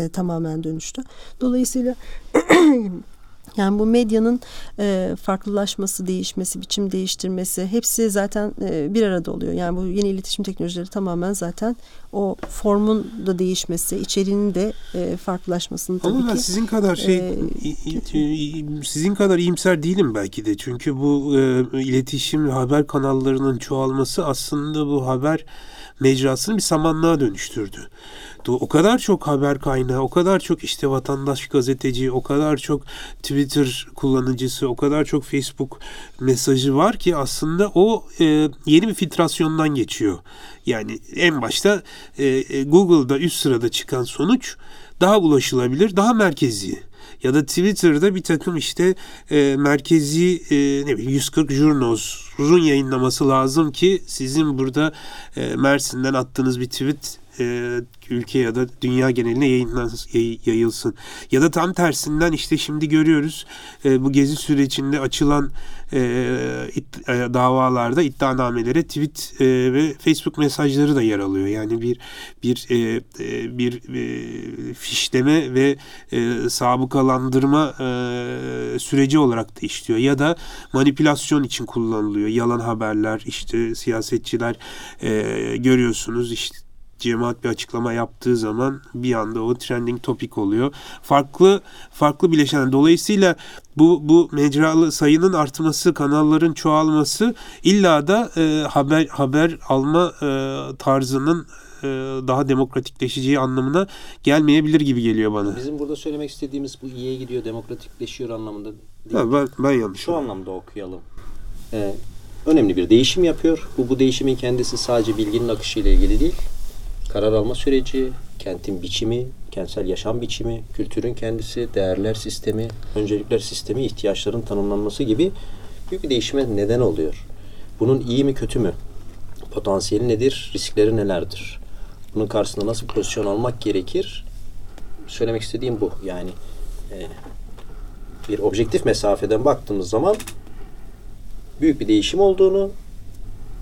tamamen dönüştü. Dolayısıyla yani bu medyanın e, farklılaşması, değişmesi, biçim değiştirmesi hepsi zaten e, bir arada oluyor. Yani bu yeni iletişim teknolojileri tamamen zaten o formun da değişmesi, içeriğinin de e, farklılaşmasını tabii Ama ki. sizin kadar şey e, sizin kadar iyimser değilim belki de. Çünkü bu e, iletişim haber kanallarının çoğalması aslında bu haber mecrasını bir samanlığa dönüştürdü. Do- O kadar çok haber kaynağı, o kadar çok işte vatandaş gazeteci, o kadar çok Twitter kullanıcısı, o kadar çok Facebook mesajı var ki aslında o e, yeni bir filtrasyondan geçiyor. Yani en başta e, e, Google'da üst sırada çıkan sonuç daha ulaşılabilir, daha merkezi. Ya da Twitter'da bir takım işte e, merkezi e, ne bileyim 140 Jurnos'un yayınlaması lazım ki sizin burada e, Mersin'den attığınız bir tweet e, ülke ya da dünya geneline yayılsın. Ya da tam tersinden işte şimdi görüyoruz e, bu gezi sürecinde açılan e, it- e, davalarda iddianamelere tweet e, ve Facebook mesajları da yer alıyor. Yani bir bir e, e, bir e, fişleme ve e, sabıkalandırma e, süreci olarak da işliyor. Ya da manipülasyon için kullanılıyor. Yalan haberler, işte siyasetçiler e, görüyorsunuz işte cemaat bir açıklama yaptığı zaman bir anda o trending topik oluyor. Farklı farklı bileşenler. Dolayısıyla bu bu mecralı sayının artması, kanalların çoğalması illa da e, haber haber alma e, tarzının e, daha demokratikleşeceği anlamına gelmeyebilir gibi geliyor bana. Bizim burada söylemek istediğimiz bu iyiye gidiyor, demokratikleşiyor anlamında değil. Ha, ben, ben yanlış. Şu anlamda okuyalım. Ee, önemli bir değişim yapıyor. Bu, bu değişimin kendisi sadece bilginin akışı ile ilgili değil. Karar alma süreci, kentin biçimi, kentsel yaşam biçimi, kültürün kendisi, değerler sistemi, öncelikler sistemi, ihtiyaçların tanımlanması gibi büyük bir değişime neden oluyor. Bunun iyi mi kötü mü? Potansiyeli nedir? Riskleri nelerdir? Bunun karşısında nasıl pozisyon almak gerekir? Söylemek istediğim bu. Yani e, bir objektif mesafeden baktığımız zaman büyük bir değişim olduğunu,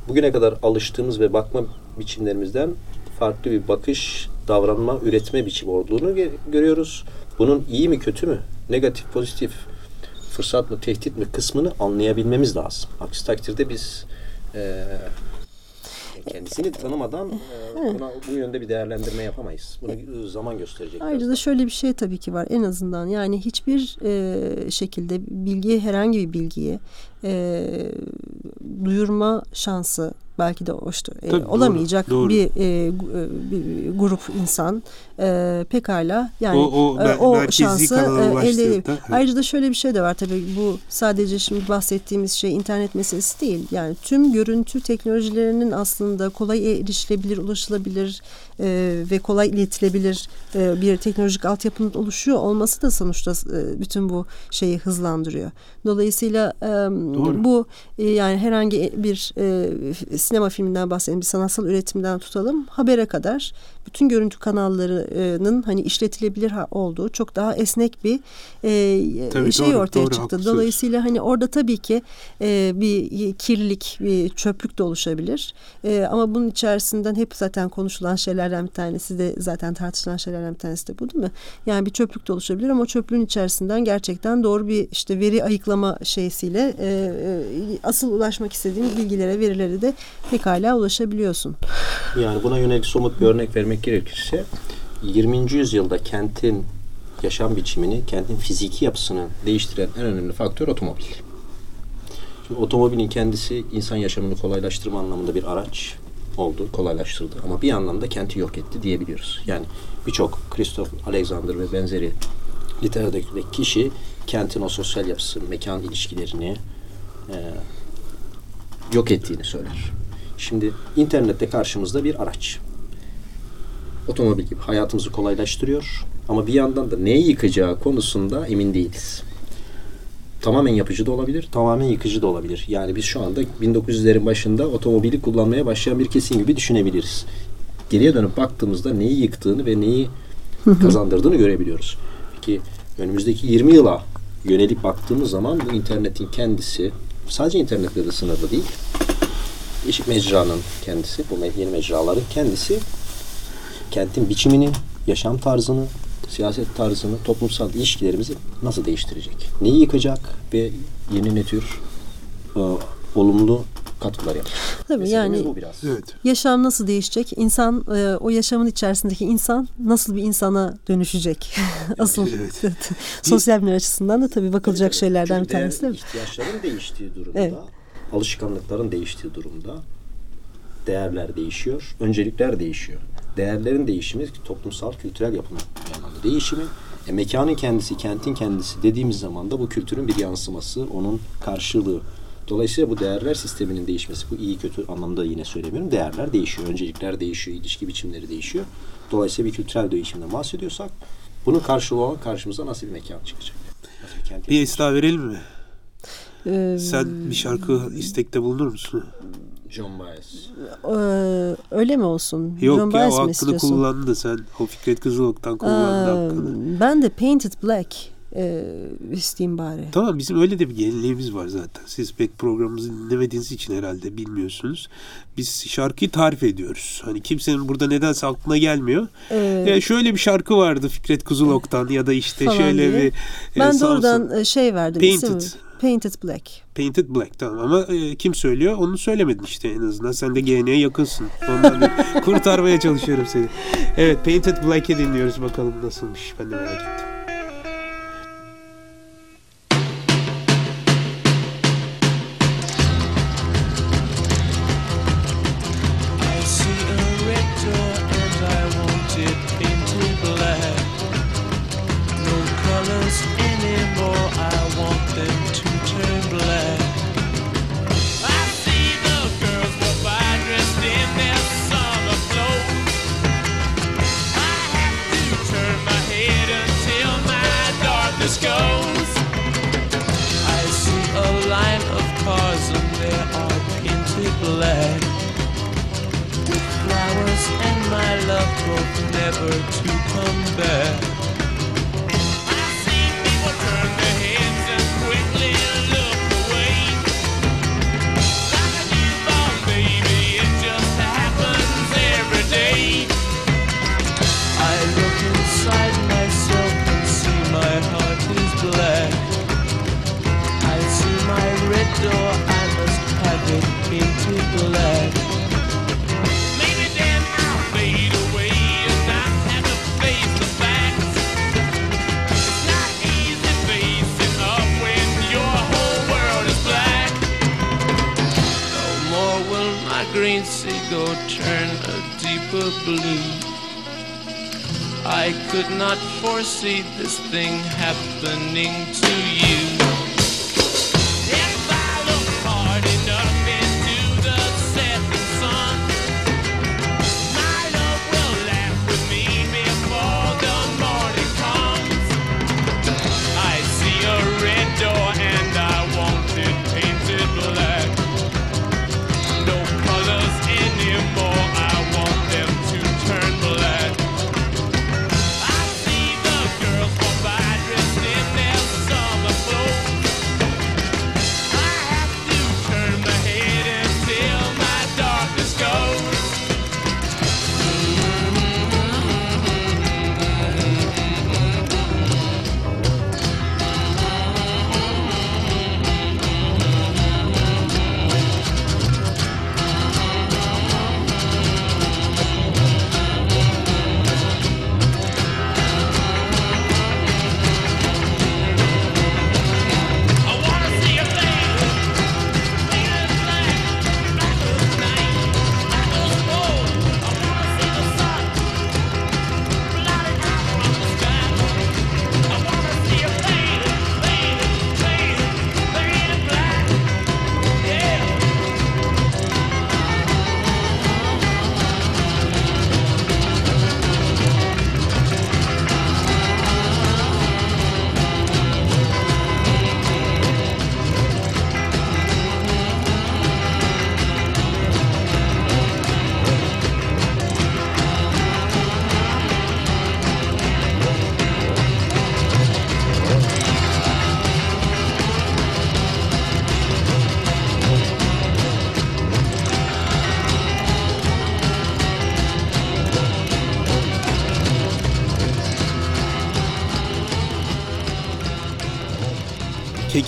bugüne kadar alıştığımız ve bakma biçimlerimizden farklı bir bakış, davranma, üretme biçimi olduğunu görüyoruz. Bunun iyi mi kötü mü, negatif, pozitif, fırsat mı, tehdit mi kısmını anlayabilmemiz lazım. Aksi takdirde biz e, kendisini tanımadan e, buna bu yönde bir değerlendirme yapamayız. Bunu zaman gösterecek. Ayrıca da şöyle bir şey tabii ki var en azından yani hiçbir e, şekilde bilgiye herhangi bir bilgiye e, duyurma şansı belki de işte e, olamayacak doğru, doğru. bir e, bir grup insan e, pekala yani o, o, e, o şansı e, elde Ayrıca da şöyle bir şey de var tabii bu sadece şimdi bahsettiğimiz şey internet meselesi değil. Yani tüm görüntü teknolojilerinin aslında kolay erişilebilir, ulaşılabilir e, ve kolay iletilebilir e, bir teknolojik altyapının oluşuyor olması da sonuçta e, bütün bu şeyi hızlandırıyor. Dolayısıyla e, bu e, yani herhangi bir e, sinema filminden bahsedelim, bir sanatsal üretimden tutalım habere kadar bütün görüntü kanallarının hani işletilebilir olduğu çok daha esnek bir e, tabii, şey doğru, ortaya doğru, çıktı. Haklısınız. Dolayısıyla hani orada tabii ki e, bir kirlilik, bir çöplük de oluşabilir. E, ama bunun içerisinden hep zaten konuşulan şeylerden bir tanesi de zaten tartışılan şeylerden bir tanesi de bu değil mi? Yani bir çöplük de oluşabilir ama o çöplüğün içerisinden gerçekten doğru bir işte veri ayıklama şeysiyle e, e, asıl ulaşmak istediğin bilgilere, verilere de pekala ulaşabiliyorsun. Yani buna yönelik somut bir örnek vermek gerekirse 20. yüzyılda kentin yaşam biçimini, kentin fiziki yapısını değiştiren en önemli faktör otomobil. Şimdi otomobilin kendisi insan yaşamını kolaylaştırma anlamında bir araç oldu, kolaylaştırdı. Ama bir anlamda kenti yok etti diyebiliyoruz. Yani birçok Christoph Alexander ve benzeri literatürdeki kişi kentin o sosyal yapısı, mekan ilişkilerini e, yok ettiğini söyler. Şimdi internette karşımızda bir araç otomobil gibi hayatımızı kolaylaştırıyor. Ama bir yandan da neyi yıkacağı konusunda emin değiliz. Tamamen yapıcı da olabilir, tamamen yıkıcı da olabilir. Yani biz şu anda 1900'lerin başında otomobili kullanmaya başlayan bir kesim gibi düşünebiliriz. Geriye dönüp baktığımızda neyi yıktığını ve neyi kazandırdığını görebiliyoruz. Peki önümüzdeki 20 yıla yönelik baktığımız zaman bu internetin kendisi sadece internetle de sınırlı değil. Değişik mecranın kendisi, bu yeni mecraların kendisi kentin biçimini, yaşam tarzını, siyaset tarzını, toplumsal ilişkilerimizi nasıl değiştirecek? Neyi yıkacak ve yeni ne tür e, olumlu katkılar yapacak? Tabii Meselemiz yani bu biraz. Evet. yaşam nasıl değişecek? İnsan e, o yaşamın içerisindeki insan nasıl bir insana dönüşecek? Asıl evet. sosyal bir açısından da tabii bakılacak evet, şeylerden Çünkü bir tanesi değil mi? ihtiyaçların değiştiği durumda, evet. alışkanlıkların değiştiği durumda değerler değişiyor, öncelikler değişiyor değerlerin değişimi toplumsal kültürel yapının anlamda değişimi. E, mekanın kendisi, kentin kendisi dediğimiz zaman da bu kültürün bir yansıması, onun karşılığı. Dolayısıyla bu değerler sisteminin değişmesi, bu iyi kötü anlamda yine söylemiyorum. Değerler değişiyor, öncelikler değişiyor, ilişki biçimleri değişiyor. Dolayısıyla bir kültürel değişimden bahsediyorsak bunun karşılığı olan karşımıza nasıl bir mekan çıkacak? Nasıl bir kent Bir verelim mi? Ee, Sen bir şarkı istekte bulunur musun? John Baez. Ee, öyle mi olsun? Yok John ya Baez o hakkını kullandı sen. O Fikret Kızılok'tan kullandı ee, hakkını. Ben de Painted Black e, isteyeyim bari. Tamam bizim öyle de bir geleneğimiz var zaten. Siz pek programımızı dinlemediğiniz için herhalde bilmiyorsunuz. Biz şarkıyı tarif ediyoruz. Hani kimsenin burada nedense aklına gelmiyor. Ee, ya şöyle bir şarkı vardı Fikret Kuzulok'tan ya da işte şöyle diye. bir... Ben e, doğrudan olsun. şey verdim. Painted. Isim. Painted Black. Painted Black tamam ama e, kim söylüyor onu söylemedin işte en azından. Sen de GN'ye yakınsın. Ondan kurtarmaya çalışıyorum seni. Evet Painted Black'i dinliyoruz bakalım nasılmış. Ben de merak ettim.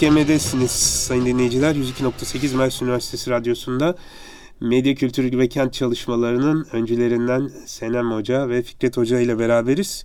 KKM'desiniz sayın dinleyiciler. 102.8 Mersin Üniversitesi Radyosu'nda medya kültürü ve kent çalışmalarının öncülerinden Senem Hoca ve Fikret Hoca ile beraberiz.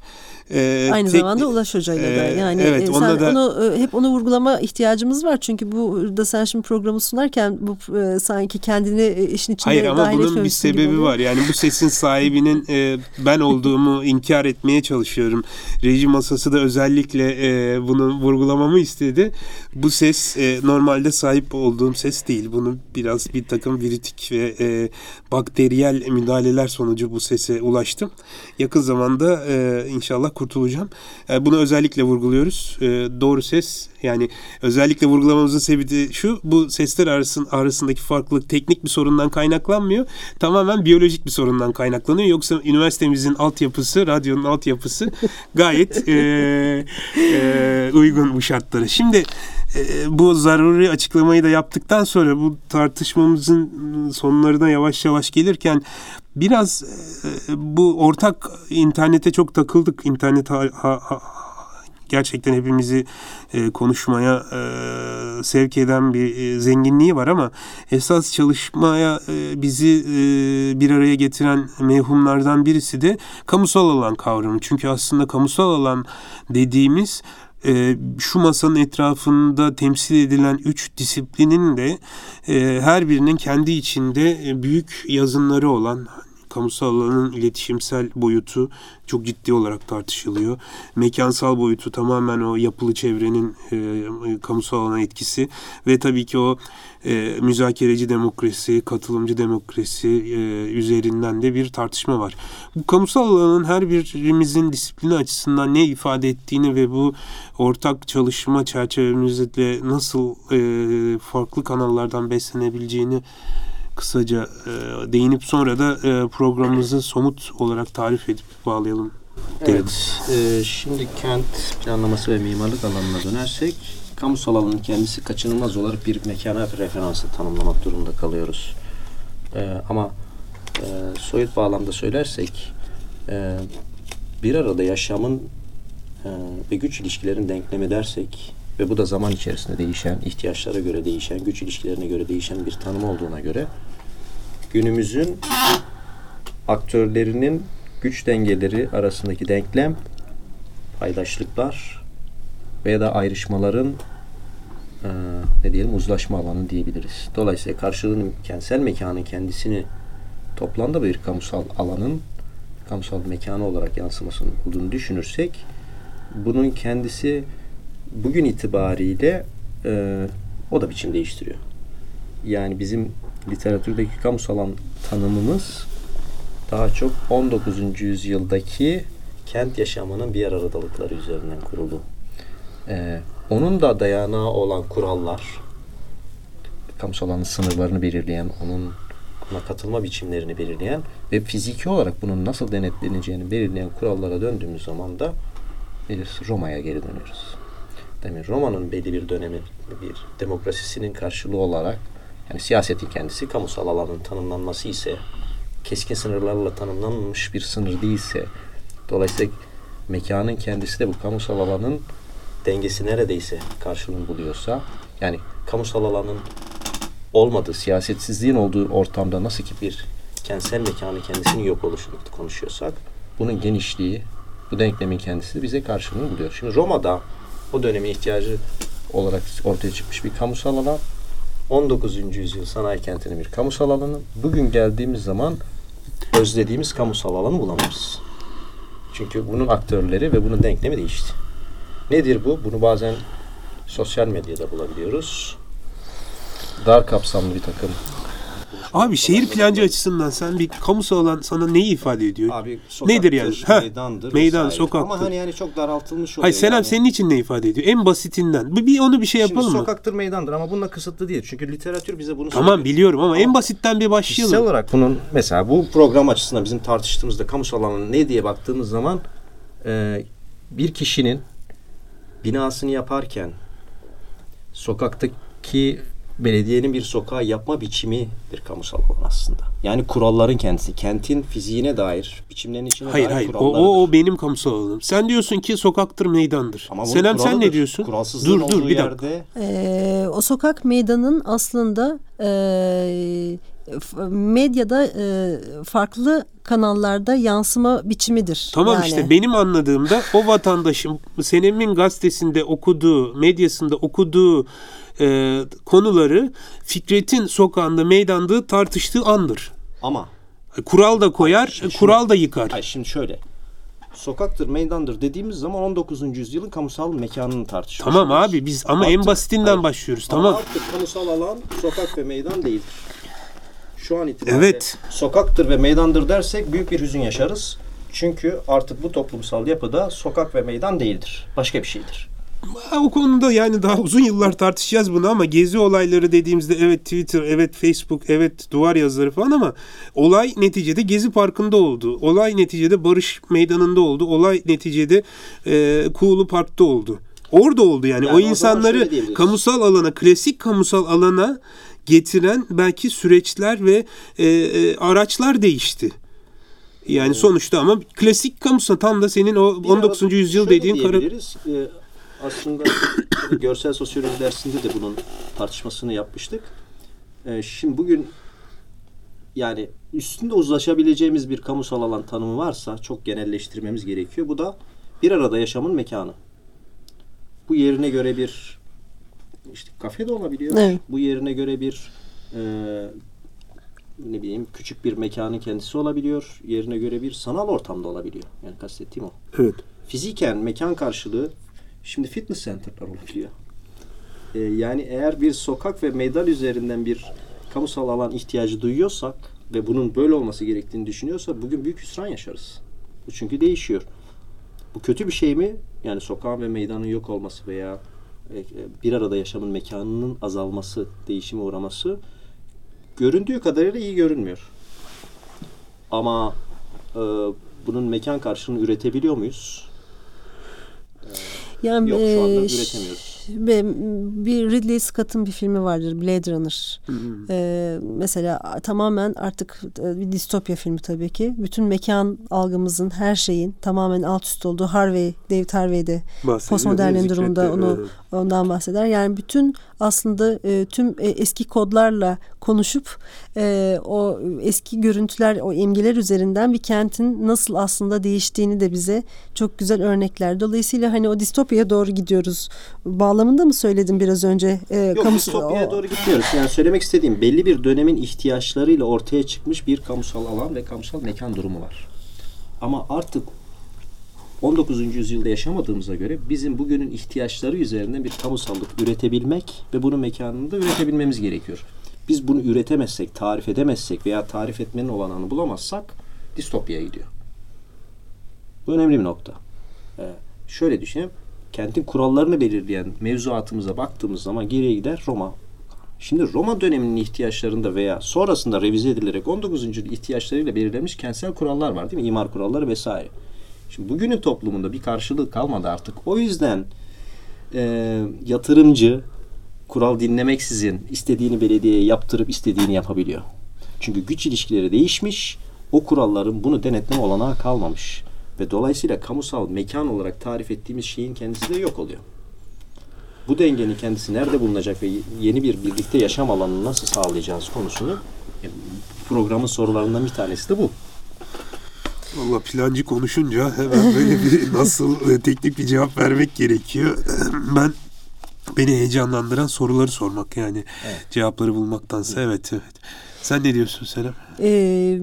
Ee, Aynı tek- zamanda Ulaş Hoca'yla da Ee, yani evet, e, sen da- onu e, hep onu vurgulama ihtiyacımız var çünkü burada sen şimdi programı sunarken bu e, sanki kendini e, işin içine Hayır ama bunun bir sebebi var. Yani bu sesin sahibinin e, ben olduğumu inkar etmeye çalışıyorum. Reji masası da özellikle e, bunu vurgulamamı istedi. Bu ses e, normalde sahip olduğum ses değil. Bunu biraz bir takım viritik ve e, bakteriyel müdahaleler sonucu bu sese ulaştım. Yakın zamanda e, inşallah kurtulacağım. E, bunu özellikle vurguluyoruz. E, doğru ses yani özellikle vurgulamamızın sebebi şu. Bu sesler arasın, arasındaki farklılık teknik bir sorundan kaynaklanmıyor. Tamamen biyolojik bir sorundan kaynaklanıyor. Yoksa üniversitemizin altyapısı, radyonun altyapısı gayet e, e, uygun bu şartlara. Şimdi bu zaruri açıklamayı da yaptıktan sonra bu tartışmamızın sonlarına yavaş yavaş gelirken biraz e, bu ortak internete çok takıldık. İnternet ha- ha- gerçekten hepimizi e, konuşmaya e, sevk eden bir e, zenginliği var ama esas çalışmaya e, bizi e, bir araya getiren mevhumlardan birisi de kamusal alan kavramı. Çünkü aslında kamusal alan dediğimiz e, şu masanın etrafında temsil edilen üç disiplinin de e, her birinin kendi içinde e, büyük yazınları olan kamusal alanın iletişimsel boyutu çok ciddi olarak tartışılıyor. Mekansal boyutu tamamen o yapılı çevrenin e, kamusal alana etkisi ve tabii ki o e, müzakereci demokrasi, katılımcı demokrasi e, üzerinden de bir tartışma var. Bu kamusal alanın her birimizin disiplini açısından ne ifade ettiğini ve bu ortak çalışma çerçevemizde nasıl e, farklı kanallardan beslenebileceğini kısaca e, değinip sonra da e, programımızı somut olarak tarif edip bağlayalım. Evet. Ee, şimdi kent planlaması ve mimarlık alanına dönersek kamusal alanın kendisi kaçınılmaz olarak bir mekana referansı tanımlamak durumunda kalıyoruz. Ee, ama e, soyut bağlamda söylersek e, bir arada yaşamın e, ve güç ilişkilerin denklemi dersek ve bu da zaman içerisinde değişen, ihtiyaçlara göre değişen, güç ilişkilerine göre değişen bir tanım olduğuna göre günümüzün aktörlerinin güç dengeleri arasındaki denklem paydaşlıklar veya da ayrışmaların eee, ne diyelim uzlaşma alanı diyebiliriz. Dolayısıyla karşılığını kentsel mekanın kendisini toplamda bir kamusal alanın kamusal mekanı olarak yansımasının olduğunu düşünürsek bunun kendisi bugün itibariyle eee, o da biçim değiştiriyor. Yani bizim literatürdeki kamusal alan tanımımız daha çok 19. yüzyıldaki kent yaşamının bir aradalıkları üzerinden kuruldu. Ee, onun da dayanağı olan kurallar, kamusal alanın sınırlarını belirleyen, onun katılma biçimlerini belirleyen ve fiziki olarak bunun nasıl denetleneceğini belirleyen kurallara döndüğümüz zaman da bir Roma'ya geri dönüyoruz. Demin Roma'nın belli bir dönemi, bir demokrasisinin karşılığı olarak yani siyasetin kendisi kamusal alanın tanımlanması ise keskin sınırlarla tanımlanmış bir sınır değilse dolayısıyla mekanın kendisi de bu kamusal alanın dengesi neredeyse karşılığını buluyorsa yani kamusal alanın olmadığı, siyasetsizliğin olduğu ortamda nasıl ki bir kentsel mekanın kendisinin yok oluşunu konuşuyorsak bunun genişliği, bu denklemin kendisi bize karşılığını buluyor. Şimdi Roma'da o dönemin ihtiyacı olarak ortaya çıkmış bir kamusal alan 19. yüzyıl sanayi kentinin bir kamusal alanı. Bugün geldiğimiz zaman özlediğimiz kamusal alanı bulamıyoruz. Çünkü bunun aktörleri ve bunun denklemi değişti. Nedir bu? Bunu bazen sosyal medyada bulabiliyoruz. Dar kapsamlı bir takım. Abi şehir plancı açısından sen bir kamusal alan sana neyi ifade ediyor? Abi Nedir yani? Ha, meydandır. meydan, vesaire. sokaktır. Ama hani yani çok daraltılmış oluyor. Hayır Selam yani. senin için ne ifade ediyor? En basitinden. Bir, bir onu bir şey Şimdi yapalım mı? sokaktır meydandır ama bununla kısıtlı değil. Çünkü literatür bize bunu Tamam biliyorum ama en basitten bir Kişisel başlayalım. olarak bunun mesela bu program açısından bizim tartıştığımızda kamusal alanı ne diye baktığımız zaman e, bir kişinin binasını yaparken sokaktaki belediyenin bir sokağı yapma biçimi bir kamusal alan aslında. Yani kuralların kendisi, kentin fiziğine dair, biçimlerin içine Hayır dair hayır. O, o, o benim kamusal alanım. Sen diyorsun ki sokaktır meydandır. Ama bunun Selam sen ne diyorsun? Kuralsızlığın Dur dur bir dakika. yerde Ee, o sokak meydanın aslında e, medyada e, farklı kanallarda yansıma biçimidir. Tamam Yani. işte benim anladığımda o vatandaşın Senem'in gazetesinde okuduğu, medyasında okuduğu e, konuları Fikret'in sokağında, meydanda tartıştığı andır. ama Kural da koyar, Şimdi kural da yıkar. Ay şimdi şöyle. Sokaktır, meydandır dediğimiz zaman 19. yüzyılın kamusal mekanını tartışıyoruz. Tamam abi biz ama en Artık- basitinden hayır. başlıyoruz. Ama Tamam. artık kamusal alan sokak ve meydan değildir. Şu an itibariyle Evet. sokaktır ve meydandır dersek büyük bir hüzün yaşarız. Çünkü artık bu toplumsal yapıda sokak ve meydan değildir. Başka bir şeydir. O konuda yani daha uzun yıllar tartışacağız bunu ama gezi olayları dediğimizde evet Twitter, evet Facebook, evet duvar yazıları falan ama olay neticede Gezi Parkı'nda oldu. Olay neticede Barış Meydanı'nda oldu. Olay neticede e, Kuğulu Park'ta oldu. Orada oldu yani. Yani o insanları kamusal alana, klasik kamusal alana getiren belki süreçler ve e, e, araçlar değişti. Yani sonuçta ama klasik kamusal tam da senin o Bir 19. arada yüzyıl dediğin. Ee, aslında görsel sosyoloji dersinde de bunun tartışmasını yapmıştık. Ee, şimdi bugün yani üstünde uzlaşabileceğimiz bir kamusal alan tanımı varsa çok genelleştirmemiz gerekiyor. Bu da bir arada yaşamın mekanı. Bu yerine göre bir işte kafe de olabiliyor. Evet. Bu yerine göre bir e, ne bileyim küçük bir mekanın kendisi olabiliyor. Yerine göre bir sanal ortamda olabiliyor. Yani kastettiğim o. Evet. Fiziken mekan karşılığı şimdi fitness center'lar olabiliyor. Ee, yani eğer bir sokak ve meydan üzerinden bir kamusal alan ihtiyacı duyuyorsak ve bunun böyle olması gerektiğini düşünüyorsak bugün büyük hüsran yaşarız. Bu çünkü değişiyor. Bu kötü bir şey mi? Yani sokağın ve meydanın yok olması veya e, e, bir arada yaşamın mekanının azalması, değişime uğraması göründüğü kadarıyla iyi görünmüyor. Ama e, bunun mekan karşılığını üretebiliyor muyuz? Yani Yok şu anda üretemiyoruz. Bir Ridley Scott'ın bir filmi vardır Blade Runner. Ee, mesela tamamen artık bir distopya filmi tabii ki. Bütün mekan algımızın her şeyin tamamen alt üst olduğu Harvey, David Harvey'de zikretti. durumunda onu ondan bahseder. Yani bütün aslında e, tüm e, eski kodlarla konuşup e, o eski görüntüler, o imgeler üzerinden bir kentin nasıl aslında değiştiğini de bize çok güzel örnekler. Dolayısıyla hani o distopyaya doğru gidiyoruz. Bağlamında mı söyledim biraz önce? E, Yok kamu- distopyaya o- doğru gitmiyoruz. Yani söylemek istediğim belli bir dönemin ihtiyaçlarıyla ortaya çıkmış bir kamusal alan ve kamusal mekan durumu var. Ama artık 19. yüzyılda yaşamadığımıza göre bizim bugünün ihtiyaçları üzerinden bir kamusallık üretebilmek ve bunun mekanını da üretebilmemiz gerekiyor. Biz bunu üretemezsek, tarif edemezsek veya tarif etmenin olanağını bulamazsak distopyaya gidiyor. Bu önemli bir nokta. Ee, şöyle düşünelim. Kentin kurallarını belirleyen mevzuatımıza baktığımız zaman geriye gider Roma. Şimdi Roma döneminin ihtiyaçlarında veya sonrasında revize edilerek 19. yüzyıl ihtiyaçlarıyla belirlenmiş kentsel kurallar var değil mi? İmar kuralları vesaire. Şimdi bugünün toplumunda bir karşılığı kalmadı artık. O yüzden e, yatırımcı kural dinlemeksizin istediğini belediyeye yaptırıp istediğini yapabiliyor. Çünkü güç ilişkileri değişmiş. O kuralların bunu denetleme olanağı kalmamış. Ve dolayısıyla kamusal mekan olarak tarif ettiğimiz şeyin kendisi de yok oluyor. Bu dengenin kendisi nerede bulunacak ve yeni bir birlikte yaşam alanını nasıl sağlayacağız konusunu e, programın sorularından bir tanesi de bu. Valla plancı konuşunca hemen böyle bir nasıl e, teknik bir cevap vermek gerekiyor. Ben beni heyecanlandıran soruları sormak yani cevapları bulmaktansa evet evet. Sen ne diyorsun Selam? Ee,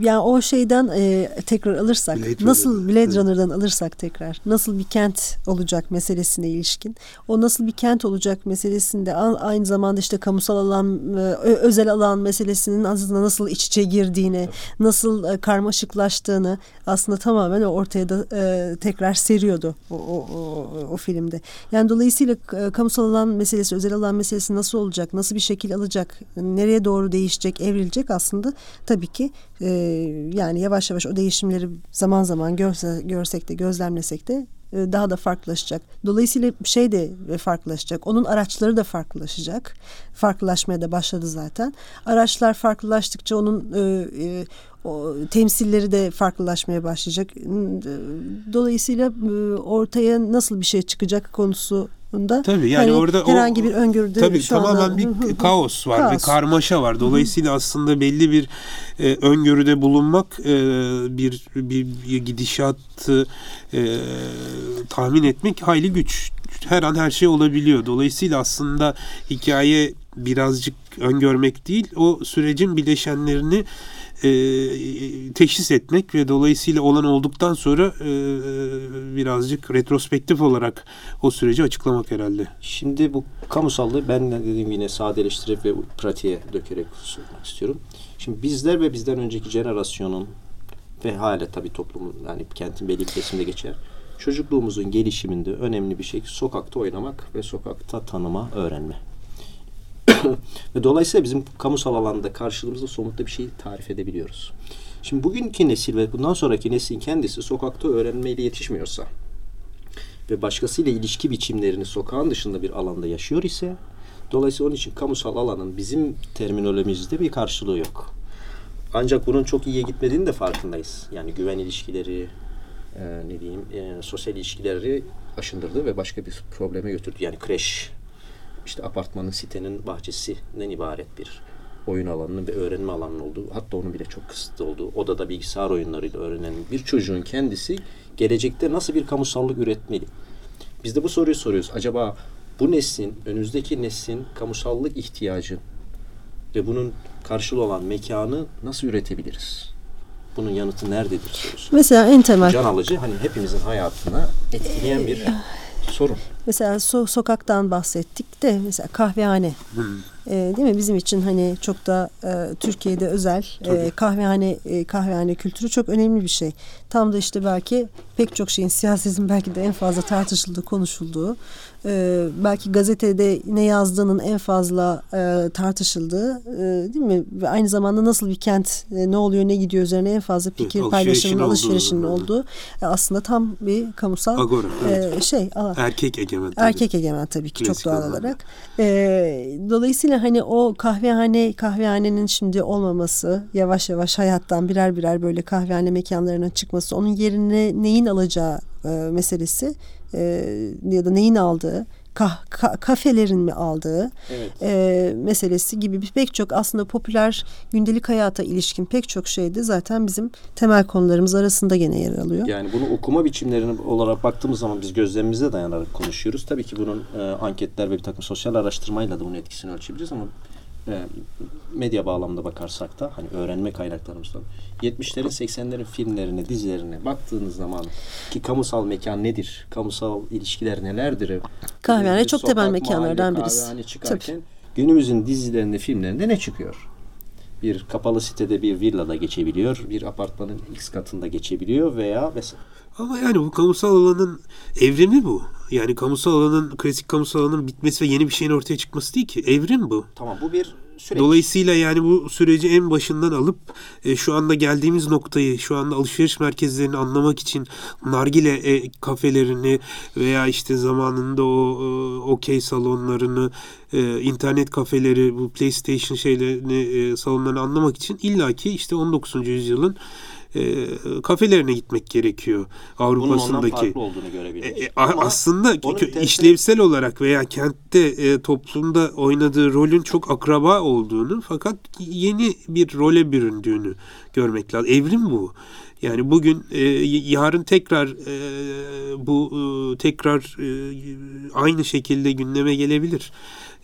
yani o şeyden e, tekrar alırsak Blade nasıl Runner. Blade. Runner'dan alırsak tekrar nasıl bir kent olacak meselesine ilişkin o nasıl bir kent olacak meselesinde aynı zamanda işte kamusal alan e, özel alan meselesinin aslında nasıl iç içe girdiğini nasıl e, karmaşıklaştığını aslında tamamen ortaya da e, tekrar seriyordu o, o, o, o filmde. Yani dolayısıyla e, kamusal alan meselesi özel alan meselesi nasıl olacak nasıl bir şekil alacak nereye doğru değişecek evrilecek aslında tabii ki e, yani yavaş yavaş o değişimleri zaman zaman görse, görsek de gözlemlesek de e, daha da farklılaşacak. Dolayısıyla şey de farklılaşacak. Onun araçları da farklılaşacak. Farklılaşmaya da başladı zaten. Araçlar farklılaştıkça onun e, e, o temsilleri de farklılaşmaya başlayacak. Dolayısıyla e, ortaya nasıl bir şey çıkacak konusunda Tabii yani hani orada o- herhangi bir öngörüde Tabii şu tamamen anda- bir kaos var, Kaos. karmaşa var. Dolayısıyla aslında belli bir e, öngörüde bulunmak, e, bir, bir, bir gidişatı e, tahmin etmek hayli güç. Her an her şey olabiliyor. Dolayısıyla aslında hikaye birazcık öngörmek değil, o sürecin bileşenlerini e, teşhis etmek ve dolayısıyla olan olduktan sonra e, birazcık retrospektif olarak o süreci açıklamak herhalde. Şimdi bu kamusallığı ben de dediğim yine sadeleştirip ve pratiğe dökerek sormak istiyorum. Şimdi bizler ve bizden önceki jenerasyonun ve hala tabii toplumun yani kentin belli bir kesimde geçer. Çocukluğumuzun gelişiminde önemli bir şey sokakta oynamak ve sokakta tanıma, öğrenme. ve dolayısıyla bizim kamusal alanda karşılığımızda somutta bir şey tarif edebiliyoruz. Şimdi bugünkü nesil ve bundan sonraki neslin kendisi sokakta öğrenmeyle yetişmiyorsa ve başkasıyla ilişki biçimlerini sokağın dışında bir alanda yaşıyor ise dolayısıyla onun için kamusal alanın bizim terminolojimizde bir karşılığı yok. Ancak bunun çok iyiye gitmediğini de farkındayız. Yani güven ilişkileri, e, ne diyeyim, e, sosyal ilişkileri aşındırdı ve başka bir probleme götürdü. Yani kreş, işte apartmanın, sitenin bahçesinden ibaret bir oyun alanının ve öğrenme alanının olduğu, hatta onun bile çok kısıtlı olduğu, odada bilgisayar oyunlarıyla öğrenen bir çocuğun kendisi gelecekte nasıl bir kamusallık üretmeli? Biz de bu soruyu soruyoruz. Acaba bu neslin, önümüzdeki neslin kamusallık ihtiyacı ve bunun karşılığı olan mekanı nasıl üretebiliriz? Bunun yanıtı nerededir sorusu. Mesela en temel Can alıcı hani hepimizin hayatına etkileyen bir sorun. Mesela so- sokaktan bahsettik de mesela kahvehane. E, değil mi? Bizim için hani çok da e, Türkiye'de özel e, kahvehane e, kahvehane kültürü çok önemli bir şey. Tam da işte belki pek çok şeyin siyasetin belki de en fazla tartışıldığı, konuşulduğu, e, belki gazetede ne yazdığının en fazla e, tartışıldığı, e, değil mi? Ve aynı zamanda nasıl bir kent, e, ne oluyor, ne gidiyor üzerine en fazla fikir alışverişin paylaşımının, olduğu. alışverişinin olduğu e, aslında tam bir kamusal Agora. Evet. e, şey alan. Erkek egemen. tabii. Erkek egemen tabii ki Klasik çok doğal anlamda. olarak. Ee, dolayısıyla hani o kahvehane kahvehanenin şimdi olmaması yavaş yavaş hayattan birer birer böyle kahvehane mekanlarına çıkması onun yerine neyin alacağı e, meselesi e, ya da neyin aldığı kah, ka- kafelerin mi aldığı Evet. e, meselesi gibi pek çok aslında popüler gündelik hayata ilişkin pek çok şeyde zaten bizim temel konularımız arasında gene yer alıyor. Yani bunu okuma biçimlerini olarak baktığımız zaman biz gözlemimize dayanarak konuşuyoruz. Tabii ki bunun e, anketler ve bir takım sosyal araştırmayla da bunun etkisini ölçebiliriz ama e, medya bağlamda bakarsak da hani öğrenme kaynaklarımızdan 70'lerin 80'lerin filmlerine, dizilerine baktığınız zaman ki kamusal mekan nedir? Kamusal ilişkiler nelerdir? Kahvehane çok temel sokak, mekanlardan mahalle, birisi. Çıkarken günümüzün dizilerinde, filmlerinde ne çıkıyor? Bir kapalı sitede bir villada geçebiliyor, bir apartmanın X katında geçebiliyor veya mesela Ama yani bu kamusal alanın evrimi bu. Yani kamusal alanın, klasik kamusal alanın bitmesi ve yeni bir şeyin ortaya çıkması değil ki. Evrim bu. Tamam bu bir süreç. Dolayısıyla yani bu süreci en başından alıp e, şu anda geldiğimiz noktayı, şu anda alışveriş merkezlerini anlamak için nargile e, kafelerini veya işte zamanında o e, okey salonlarını, e, internet kafeleri, bu PlayStation şeylerini, e, salonlarını anlamak için illaki işte 19. yüzyılın e, kafelerine gitmek gerekiyor bunun Avrupa'sındaki. farklı olduğunu görebiliriz. E, e, Ama aslında tersine- işlevsel olarak veya kentte e, toplumda oynadığı rolün çok akraba olduğunu fakat yeni bir role büründüğünü görmek lazım. Evrim bu. Yani bugün e, yarın tekrar e, bu e, tekrar e, aynı şekilde gündeme gelebilir.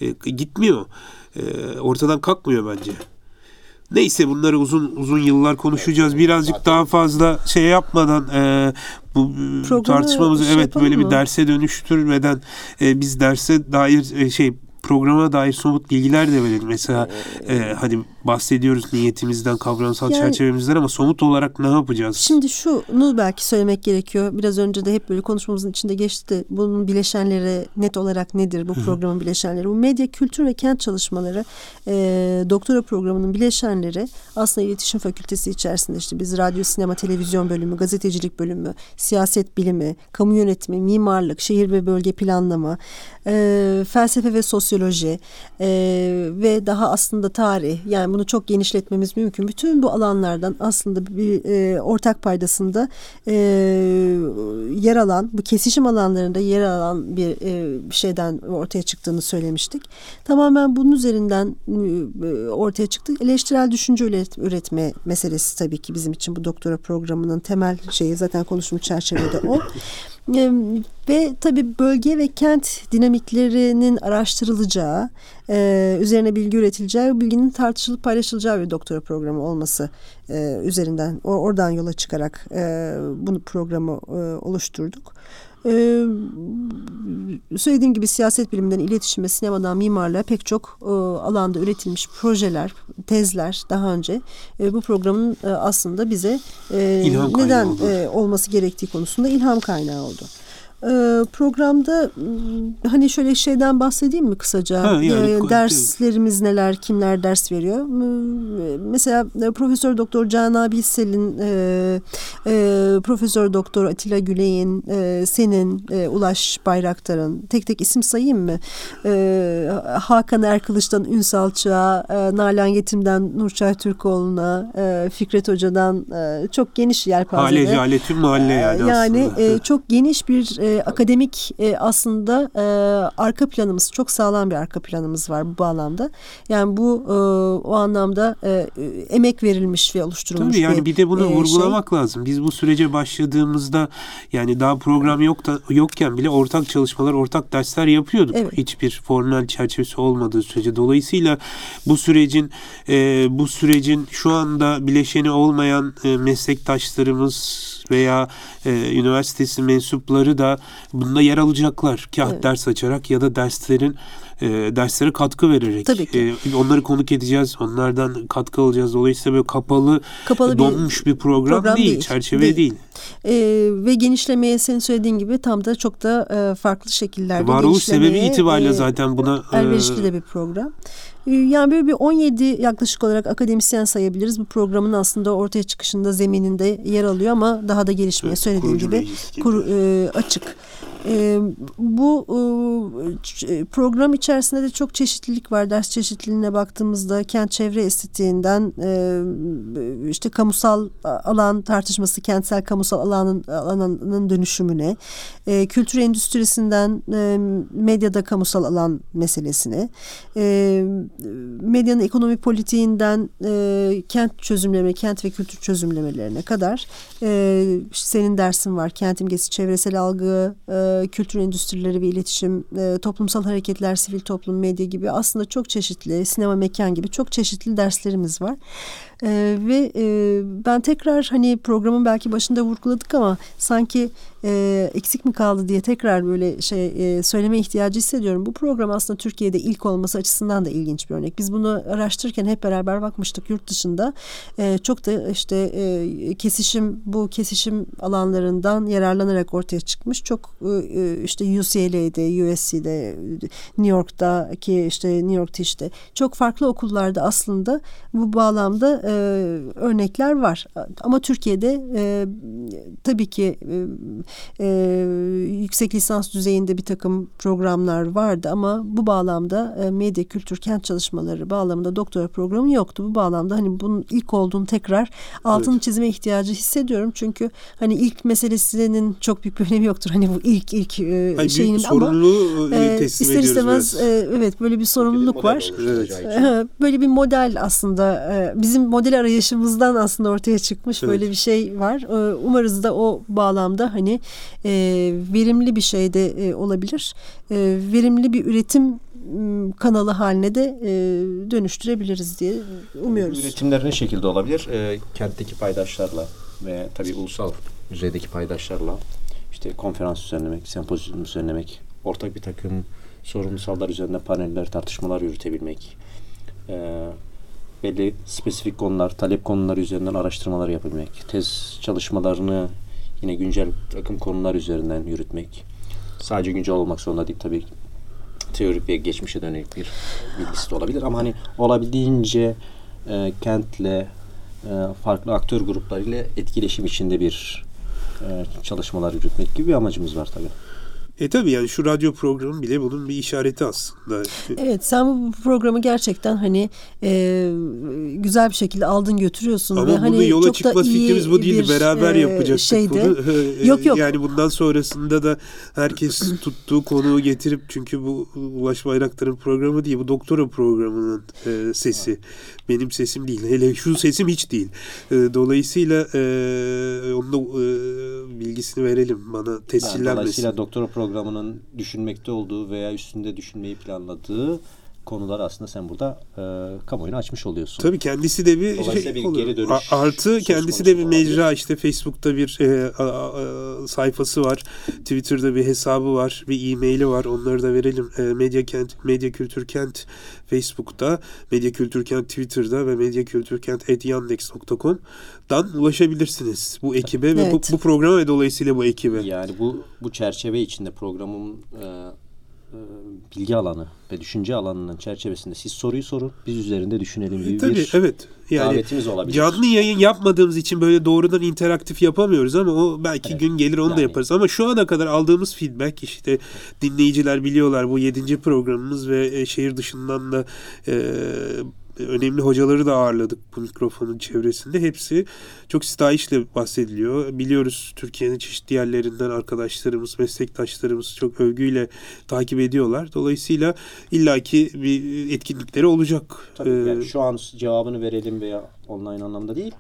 E, gitmiyor. E, ortadan kalkmıyor bence. Neyse bunları uzun uzun yıllar konuşacağız. Birazcık daha fazla şey yapmadan e, bu e, Programı tartışmamızı şey evet böyle bir mı? derse dönüştürmeden e, biz derse dair e, şey programa dair somut bilgiler de verelim. Mesela e, hadi bahsediyoruz niyetimizden, kavramsal Yani- çerçevemizden ama somut olarak ne yapacağız? Şimdi şunu belki söylemek gerekiyor. Biraz önce de hep böyle konuşmamızın içinde geçti. Bunun bileşenleri net olarak nedir bu programın bileşenleri? Bu medya, kültür ve kent çalışmaları e, doktora programının bileşenleri aslında iletişim fakültesi içerisinde işte biz radyo, sinema, televizyon bölümü, gazetecilik bölümü, siyaset bilimi, kamu yönetimi, mimarlık, şehir ve bölge planlama, e, felsefe ve sosyoloji e, ve daha aslında tarih yani bunu çok genişletmemiz mümkün. Bütün bu alanlardan aslında bir e, ortak paydasında e, yer alan bu kesişim alanlarında yer alan bir e, şeyden ortaya çıktığını söylemiştik. Tamamen bunun üzerinden e, ortaya çıktı. Eleştirel düşünce üret- üretme meselesi tabii ki bizim için bu doktora programının temel şeyi zaten konuştuğumuz çerçevede o. Ve tabii bölge ve kent dinamiklerinin araştırılacağı, e, üzerine bilgi üretileceği, bilginin tartışılıp paylaşılacağı bir doktora programı olması e, üzerinden, oradan yola çıkarak e, bunu programı oluşturduk. Söylediğim gibi siyaset biliminden iletişime, sinemadan mimarlığa pek çok e, alanda üretilmiş projeler, tezler daha önce e, bu programın e, aslında bize e, İlham neden e, olması gerektiği konusunda ilham kaynağı oldu. Ee, programda m, hani şöyle şeyden bahsedeyim mi kısaca? Ha, yani Ee, derslerimiz neler, kimler ders veriyor? Mesela e, Profesör Doktor Canan Bilsel'in, e, e, Profesör Doktor Atilla Güley'in, senin, Ulaş Bayraktar'ın, tek tek isim sayayım mı? Hakan Erkılıç'tan Ünsalçı'ya, e, Nalan Yetim'den Nurçay Türkoğlu'na, Fikret Hoca'dan çok geniş yelpazede. Hale cale tüm mahalle yani, yani aslında. e, çok geniş bir e, akademik e, aslında e, arka planımız çok sağlam bir arka planımız var bu bağlamda. Yani bu e, o anlamda e, e, emek verilmiş ve oluşturulmuş Tabii yani bir de bunu e, şey. vurgulamak lazım. Biz bu sürece başladığımızda yani daha program yok da, yokken bile ortak çalışmalar, ortak dersler yapıyorduk. Evet. Hiçbir formel çerçevesi olmadığı sürece. Dolayısıyla bu sürecin e, bu sürecin şu anda bileşeni olmayan e, meslektaşlarımız veya e, üniversitesi mensupları da bunda yer alacaklar. Kah Evet. ders açarak ya da derslerin e, derslere katkı vererek. Tabii ki. E, onları konuk edeceğiz. Onlardan katkı alacağız. Dolayısıyla böyle kapalı, Kapalı bir donmuş bir program, program değil, değil, çerçeve değil. değil. e, ve genişlemeye senin söylediğin gibi tam da çok da e, farklı şekillerde Varoluş sebebi itibariyle e, zaten buna e, elverişli de bir program. Ee, Yani böyle bir 17 yaklaşık olarak akademisyen sayabiliriz. Bu programın aslında ortaya çıkışında zemininde yer alıyor ama daha da gelişmeye söylediğim gibi gibi. kur- e, açık. E, bu e, program içerisinde de çok çeşitlilik var. Ders çeşitliliğine baktığımızda kent çevre estetiğinden e, işte kamusal alan tartışması, kentsel kamusal alanın alanının dönüşümüne, e, kültür endüstrisinden e, medyada kamusal alan meselesine, e, medyanın ekonomi politiğinden e, kent çözümleme, kent ve kültür çözümlemelerine kadar e, senin dersin var. Kent imgesi, çevresel algı, e, kültür endüstrileri ve iletişim, e, toplumsal hareketler, sivil toplum, medya gibi aslında çok çeşitli, sinema, mekan gibi çok çeşitli derslerimiz var. E, ve e, ben tekrar hani programın belki başında vurguladık ama sanki e, eksik mi kaldı diye tekrar böyle şey e, söyleme ihtiyacı hissediyorum. Bu program aslında Türkiye'de ilk olması açısından da ilginç bir örnek. Biz bunu araştırırken hep beraber bakmıştık yurt dışında. E, çok da işte e, kesişim bu kesişim alanlarından yararlanarak ortaya çıkmış. Çok e, e, işte UCLA'de, USC'de, New York'taki işte New York'ta işte çok farklı okullarda aslında bu bağlamda e, örnekler var. Ama Türkiye'de e, tabii ki e, e, yüksek lisans düzeyinde bir takım programlar vardı ama bu bağlamda e, medya, kültür, kent çalışmaları bağlamında doktora programı yoktu. Bu bağlamda hani bunun ilk olduğunu tekrar altını Evet. çizme ihtiyacı hissediyorum. Çünkü hani ilk meselesinin çok büyük bir önemi yoktur. Hani bu ilk ilk e, Hayır, şeyin ama sorumluluğu e, e, teslim ister istemez biraz. e, evet böyle bir sorumluluk var. Evet. Böyle bir model aslında e, bizim model arayışımızdan aslında ortaya çıkmış Evet. böyle bir şey var. E, Umarız da o bağlamda hani e, verimli bir şey de e, olabilir. E, Verimli bir üretim kanalı haline de e, dönüştürebiliriz diye umuyoruz. Üretimler ne şekilde olabilir? Ee, kentteki paydaşlarla ve tabii ulusal düzeydeki paydaşlarla işte konferans düzenlemek, sempozyum düzenlemek, ortak bir takım sorumlusallar üzerinde paneller, tartışmalar yürütebilmek, ee, belli spesifik konular, talep konuları üzerinden araştırmalar yapabilmek, tez çalışmalarını yine güncel takım konular üzerinden yürütmek. Sadece güncel olmak zorunda değil tabii teorik ve geçmişe dönük bir bilgisi de olabilir ama hani olabildiğince e, kentle e, farklı aktör gruplarıyla etkileşim içinde bir e, çalışmalar yürütmek gibi bir amacımız var tabii. E tabii yani şu radyo programı bile bunun bir işareti aslında. Evet sen bu programı gerçekten hani e, güzel bir şekilde aldın götürüyorsun Ama ve bunu hani yola çok çıkma fikrimiz bu değil. bir, Beraber e, yapacaktık şeyde. bunu. E, Yok, yok. Yani bundan sonrasında da herkes tuttuğu konuğu getirip çünkü bu Ulaş Bayraktar'ın programı değil. Bu doktora programının e, sesi. Benim sesim değil. Hele şu sesim hiç değil. E, dolayısıyla e, onun da e, bilgisini verelim bana tescillenmesin. dolayısıyla doktora programının düşünmekte olduğu veya üstünde düşünmeyi planladığı konular aslında sen burada e, kamuoyuna açmış oluyorsun. Tabii kendisi de bir şey bir geri dönüş Artı kendisi de bir mecra işte Facebook'ta bir e, a- a- sayfası var. Twitter'da bir hesabı var. Bir e-maili var. Onları da verelim. E, Medya Kent, Medya Kültür Kent Facebook'ta, Medya Kültür Kent Twitter'da ve Medya Kültür Kent yandex.com'dan ulaşabilirsiniz bu ekibe ve bu, Evet. bu programa ve dolayısıyla bu ekibe. Yani bu bu çerçeve içinde programın e, bilgi alanı ve düşünce alanının çerçevesinde siz soruyu sorun, biz üzerinde düşünelim gibi E, Tabii bir evet. Yani davetimiz olabilir. Canlı yayın yapmadığımız için böyle doğrudan interaktif yapamıyoruz ama o belki Evet. gün gelir onu da Yani. yaparız. Ama şu ana kadar aldığımız feedback işte dinleyiciler biliyorlar bu yedinci programımız ve e, şehir dışından da e, önemli hocaları da ağırladık bu mikrofonun çevresinde. Hepsi çok sitayişle bahsediliyor. Biliyoruz Türkiye'nin çeşitli yerlerinden arkadaşlarımız, meslektaşlarımız çok övgüyle takip ediyorlar. Dolayısıyla illaki bir etkinlikleri olacak. Tabii Ee, yani şu an cevabını verelim veya online anlamda değil.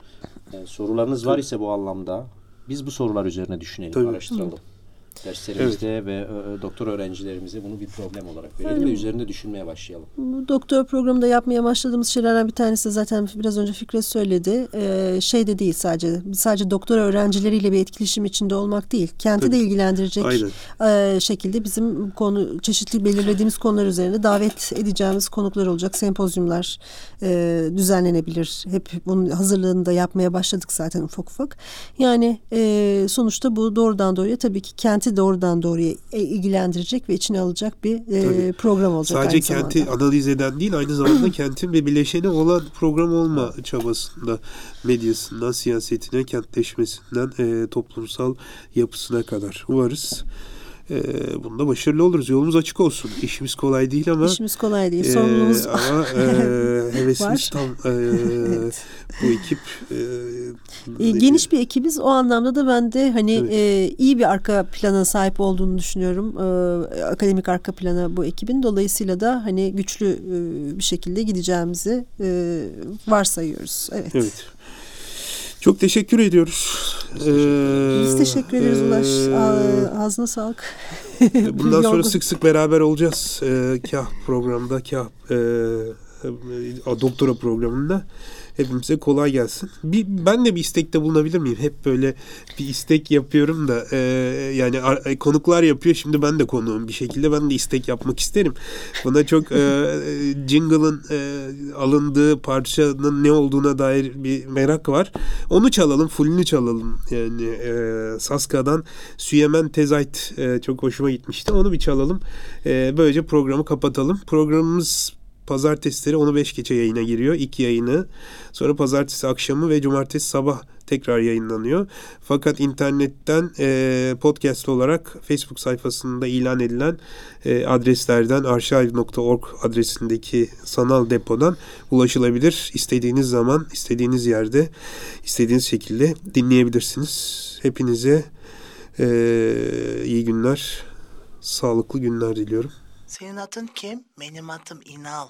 E, sorularınız var ise bu anlamda biz bu sorular üzerine düşünelim, Tabii. araştıralım. Derslerimizde ve e, doktor öğrencilerimize bunu bir problem olarak verelim Öyle ve üzerinde düşünmeye başlayalım. Bu doktor programında yapmaya başladığımız şeylerden bir tanesi zaten biraz önce Fikret söyledi. Ee, şey de değil sadece sadece doktor öğrencileriyle bir etkileşim içinde olmak değil. Kenti Tabii. de ilgilendirecek Aynen. e, şekilde bizim konu çeşitli belirlediğimiz konular üzerine davet edeceğimiz konuklar olacak. Sempozyumlar e, düzenlenebilir. Hep bunun hazırlığını da yapmaya başladık zaten ufak ufak. Yani e, sonuçta bu doğrudan doğruya tabii ki kenti doğrudan doğruya e, ilgilendirecek ve içine alacak bir e, program olacak Sadece kenti zamanda. analiz eden değil aynı zamanda kentin bir bileşeni olan program olma çabasında medyasından siyasetine, kentleşmesinden e, toplumsal yapısına kadar varız. E, bunda başarılı oluruz. Yolumuz açık olsun. İşimiz kolay değil ama İşimiz kolay değil. e, Sorumluluğumuz ama e, hevesimiz tam e, Evet. bu ekip e, E, geniş bir ekibiz. O anlamda da ben de hani Evet. e, iyi bir arka plana sahip olduğunu düşünüyorum. E, akademik arka plana bu ekibin. Dolayısıyla da hani güçlü e, bir şekilde gideceğimizi e, varsayıyoruz. Evet. Evet. Çok teşekkür ediyoruz. Ee, Biz teşekkür ederiz Ulaş. e, Ağzına sağlık. Bundan sonra sık sık beraber olacağız. Ee, kah programda, kah e, e, doktora programında. Hepimize kolay gelsin. Bir, ben de bir istekte bulunabilir miyim? Hep böyle bir istek yapıyorum da e, yani ar- e, konuklar yapıyor. Şimdi ben de konuğum bir şekilde. Ben de istek yapmak isterim. Buna çok e, jingle'ın e, alındığı parçanın ne olduğuna dair bir merak var. Onu çalalım, fullünü çalalım. Yani e, Saska'dan Süyemen Tezayt e, çok hoşuma gitmişti. Onu bir çalalım. E, böylece programı kapatalım. Programımız pazartesileri 10'u 5 geçe yayına giriyor. İlk yayını. Sonra pazartesi akşamı ve cumartesi sabah tekrar yayınlanıyor. Fakat internetten e, podcast olarak Facebook sayfasında ilan edilen e, adreslerden archive.org adresindeki sanal depodan ulaşılabilir. İstediğiniz zaman, istediğiniz yerde, istediğiniz şekilde dinleyebilirsiniz. Hepinize e, iyi günler, sağlıklı günler diliyorum. Senin adın kim? Benim adım İnal.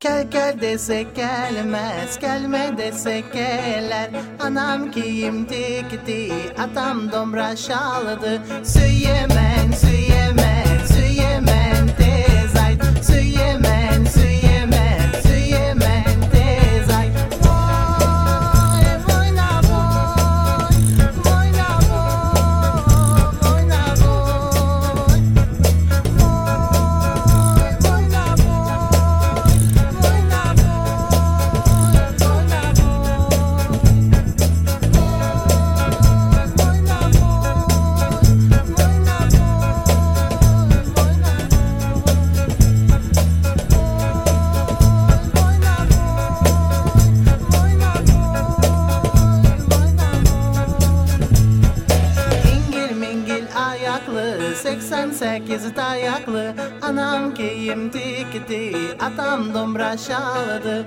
Gel gel desek gelmez, gelme desek gelir. Anam giyimdi gidi, atam domra. Süyemen, süyemen, süyemen Atam domra şaladı